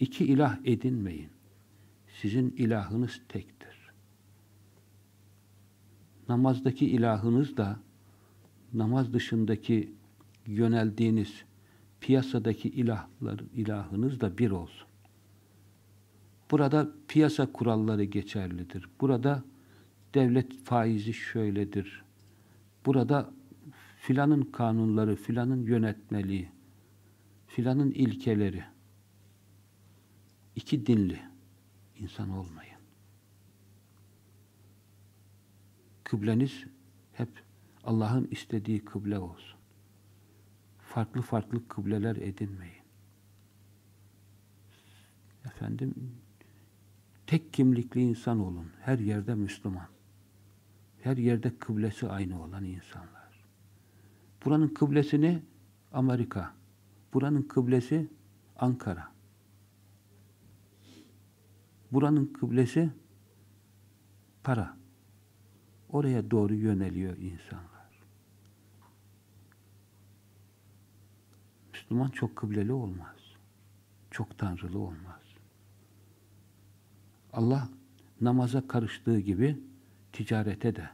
İki ilah edinmeyin. Sizin ilahınız tektir. Namazdaki ilahınız da namaz dışındaki yöneldiğiniz piyasadaki ilahlar, ilahınız da bir olsun. Burada piyasa kuralları geçerlidir. Burada devlet faizi şöyledir. Burada filanın kanunları, filanın yönetmeliği, filanın ilkeleri. İki dinli insan olmayın. Kıbleniz hep Allah'ın istediği kıble olsun. Farklı farklı kıbleler edinmeyin. Efendim, tek kimlikli insan olun. Her yerde Müslüman. Her yerde kıblesi aynı olan insanlar. Buranın kıblesi ne? Amerika. Buranın kıblesi Ankara. Buranın kıblesi para. Oraya doğru yöneliyor insanlar. Müslüman çok kıbleli olmaz. Çok tanrılı olmaz. Allah namaza karıştığı gibi ticarete de,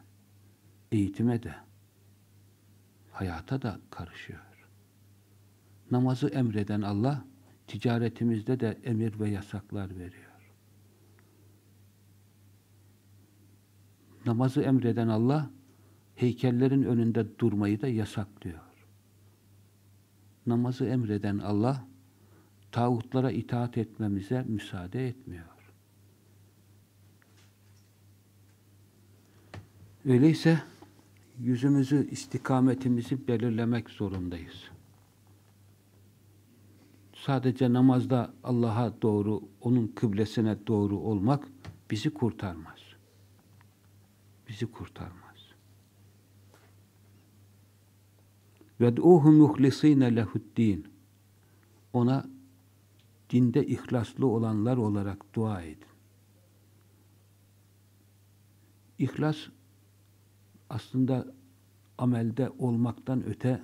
eğitime de, hayata da karışıyor. Namazı emreden Allah, ticaretimizde de emir ve yasaklar veriyor. Namazı emreden Allah, heykellerin önünde durmayı da yasaklıyor. Namazı emreden Allah, tağutlara itaat etmemize müsaade etmiyor. Öyleyse yüzümüzü, istikametimizi belirlemek zorundayız. Sadece namazda Allah'a doğru, onun kıblesine doğru olmak bizi kurtarmaz Bizi kurtarmaz. وَدْعُوهُ مُخْلِص۪ينَ لَهُ Ona dinde ihlaslı olanlar olarak dua edin. İhlas aslında amelde olmaktan öte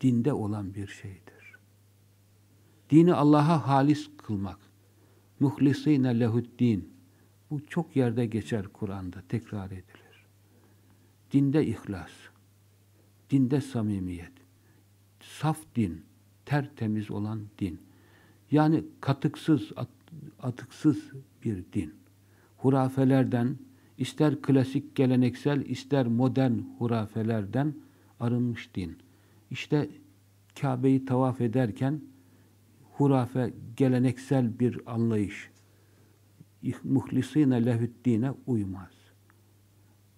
dinde olan bir şeydir. Dini Allah'a halis kılmak. Muhlisine lehuddin. Bu çok yerde geçer Kur'an'da, tekrar edilir. Dinde ihlas, dinde samimiyet, saf din, tertemiz olan din. Yani katıksız, atıksız bir din. Hurafelerden, ister klasik geleneksel, ister modern hurafelerden arınmış din. İşte Kabe'yi tavaf ederken hurafe, geleneksel bir anlayış, muhlisine lehüddine uymaz.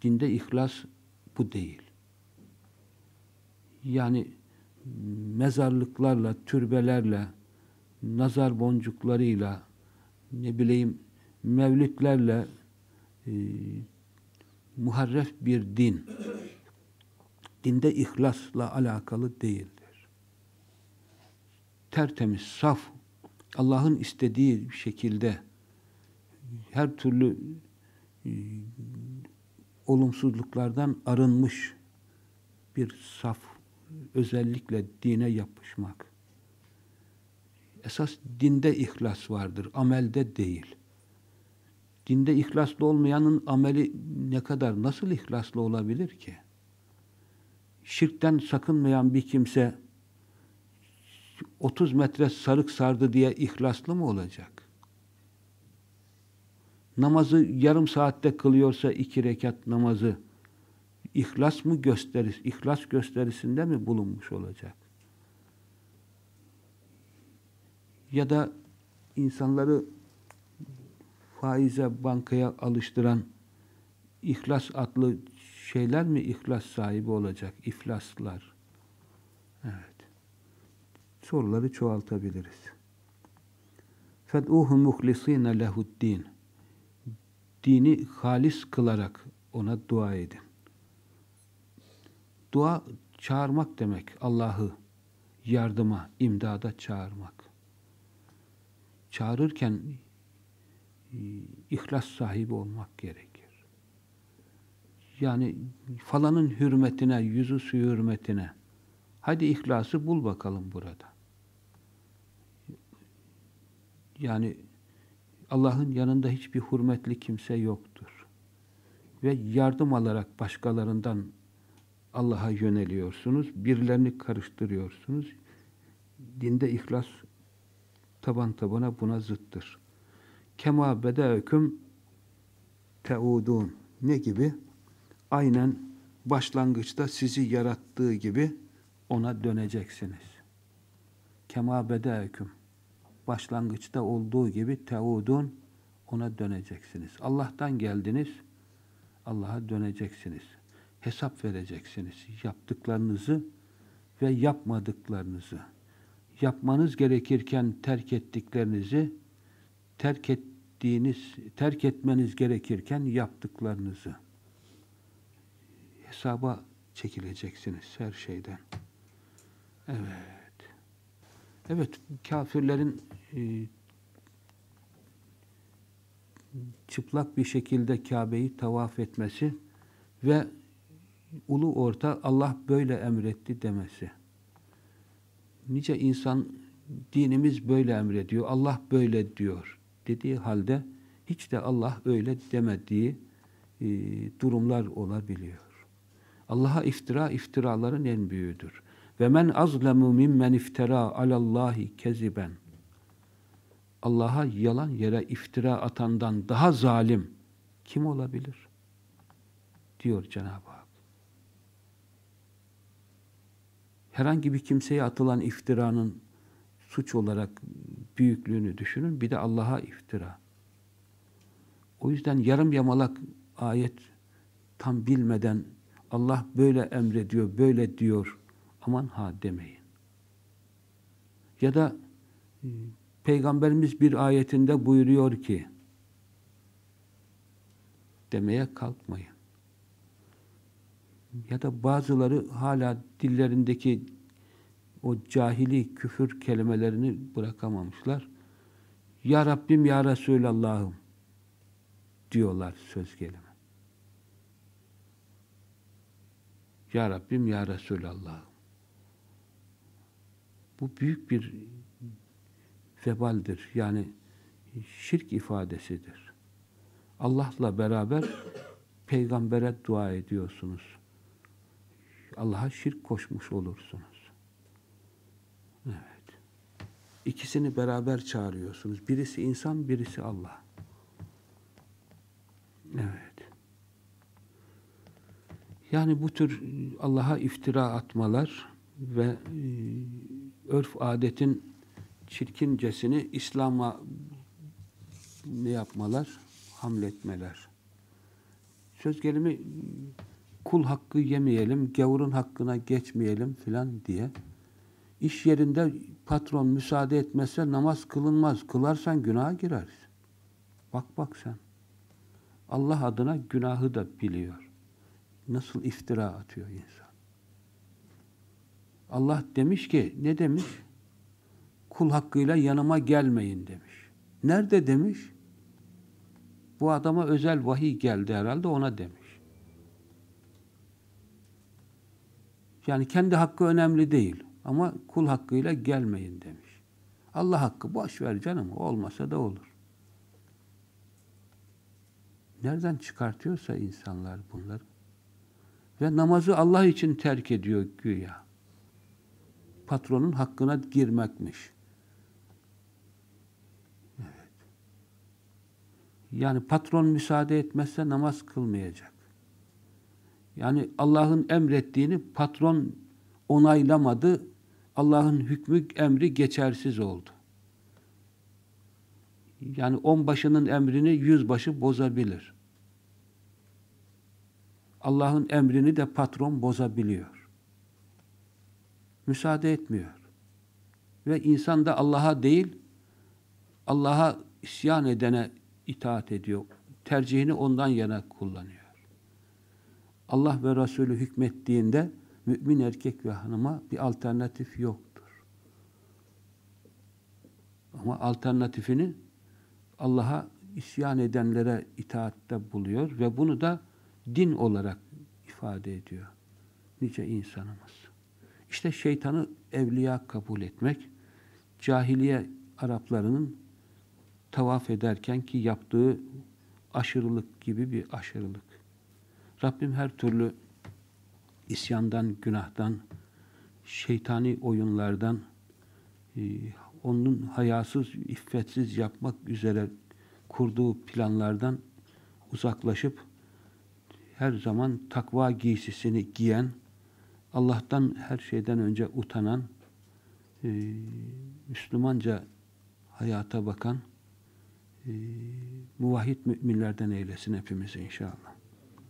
Dinde ihlas bu değil. Yani mezarlıklarla, türbelerle, nazar boncuklarıyla, ne bileyim mevlütlerle e, muharref bir din dinde ihlasla alakalı değildir. Tertemiz, saf, Allah'ın istediği şekilde her türlü e, olumsuzluklardan arınmış bir saf, özellikle dine yapışmak. Esas dinde ihlas vardır, amelde değil. Dinde ihlaslı olmayanın ameli ne kadar, nasıl ihlaslı olabilir ki? Şirkten sakınmayan bir kimse 30 metre sarık sardı diye ihlaslı mı olacak? Namazı yarım saatte kılıyorsa iki rekat namazı ihlas mı gösterir? İhlas gösterisinde mi bulunmuş olacak? Ya da insanları faize, bankaya alıştıran ihlas adlı şeyler mi ihlas sahibi olacak? İflaslar. Evet. Soruları çoğaltabiliriz. فَدْعُوهُ مُخْلِص۪ينَ لَهُ din. Dini halis kılarak ona dua edin. Dua çağırmak demek. Allah'ı yardıma, imdada çağırmak. Çağırırken e, ihlas sahibi olmak gerekir. Yani falanın hürmetine, yüzü suyu hürmetine hadi ihlası bul bakalım burada. Yani Allah'ın yanında hiçbir hürmetli kimse yoktur. Ve yardım alarak başkalarından Allah'a yöneliyorsunuz. Birilerini karıştırıyorsunuz. Dinde ihlas taban tabana buna zıttır. Kema bedeeküm teudun. Ne gibi? Aynen başlangıçta sizi yarattığı gibi ona döneceksiniz. Kema bedeeküm. Başlangıçta olduğu gibi teudun ona döneceksiniz. Allah'tan geldiniz, Allah'a döneceksiniz. Hesap vereceksiniz. Yaptıklarınızı ve yapmadıklarınızı. Yapmanız gerekirken terk ettiklerinizi terk ettiğiniz, terk etmeniz gerekirken yaptıklarınızı hesaba çekileceksiniz her şeyden. Evet. Evet, kafirlerin e, çıplak bir şekilde Kabe'yi tavaf etmesi ve ulu orta Allah böyle emretti demesi. Nice insan dinimiz böyle emrediyor, Allah böyle diyor dediği halde hiç de Allah öyle demediği e, durumlar olabiliyor. Allah'a iftira iftiraların en büyüğüdür. Ve men azlemu mimmen iftira alallahi keziben. Allah'a yalan yere iftira atandan daha zalim kim olabilir? Diyor Cenab-ı Hak. Herhangi bir kimseye atılan iftiranın suç olarak büyüklüğünü düşünün. Bir de Allah'a iftira. O yüzden yarım yamalak ayet tam bilmeden Allah böyle emrediyor, böyle diyor. Aman ha demeyin. Ya da e, Peygamberimiz bir ayetinde buyuruyor ki demeye kalkmayın. Ya da bazıları hala dillerindeki o cahili küfür kelimelerini bırakamamışlar. Ya Rabbim ya Resulallah'ım diyorlar söz gelimi. Ya Rabbim ya Resulallah'ım. Bu büyük bir vebaldir. Yani şirk ifadesidir. Allah'la beraber peygambere dua ediyorsunuz. Allah'a şirk koşmuş olursunuz. Evet. İkisini beraber çağırıyorsunuz. Birisi insan, birisi Allah. Evet. Yani bu tür Allah'a iftira atmalar ve e, örf adetin çirkincesini İslam'a ne yapmalar? Hamletmeler. Söz gelimi kul hakkı yemeyelim, gavurun hakkına geçmeyelim filan diye. İş yerinde patron müsaade etmezse namaz kılınmaz. Kılarsan günaha gireriz. Bak bak sen. Allah adına günahı da biliyor. Nasıl iftira atıyor insan. Allah demiş ki, ne demiş? Kul hakkıyla yanıma gelmeyin demiş. Nerede demiş? Bu adama özel vahiy geldi herhalde ona demiş. Yani kendi hakkı önemli değil. Ama kul hakkıyla gelmeyin demiş. Allah hakkı boş ver canım. Olmasa da olur. Nereden çıkartıyorsa insanlar bunları. Ve namazı Allah için terk ediyor güya. Patronun hakkına girmekmiş. Evet. Yani patron müsaade etmezse namaz kılmayacak. Yani Allah'ın emrettiğini patron onaylamadı. Allah'ın hükmü, emri geçersiz oldu. Yani on başının emrini yüz başı bozabilir. Allah'ın emrini de patron bozabiliyor. Müsaade etmiyor. Ve insan da Allah'a değil, Allah'a isyan edene itaat ediyor. Tercihini ondan yana kullanıyor. Allah ve Resulü hükmettiğinde mümin erkek ve hanıma bir alternatif yoktur. Ama alternatifini Allah'a isyan edenlere itaatte buluyor ve bunu da din olarak ifade ediyor. Nice insanımız. İşte şeytanı evliya kabul etmek, cahiliye Araplarının tavaf ederken ki yaptığı aşırılık gibi bir aşırılık. Rabbim her türlü isyandan, günahtan, şeytani oyunlardan, e, onun hayasız, iffetsiz yapmak üzere kurduğu planlardan uzaklaşıp her zaman takva giysisini giyen, Allah'tan her şeyden önce utanan, e, Müslümanca hayata bakan, e, muvahhid müminlerden eylesin hepimizi inşallah.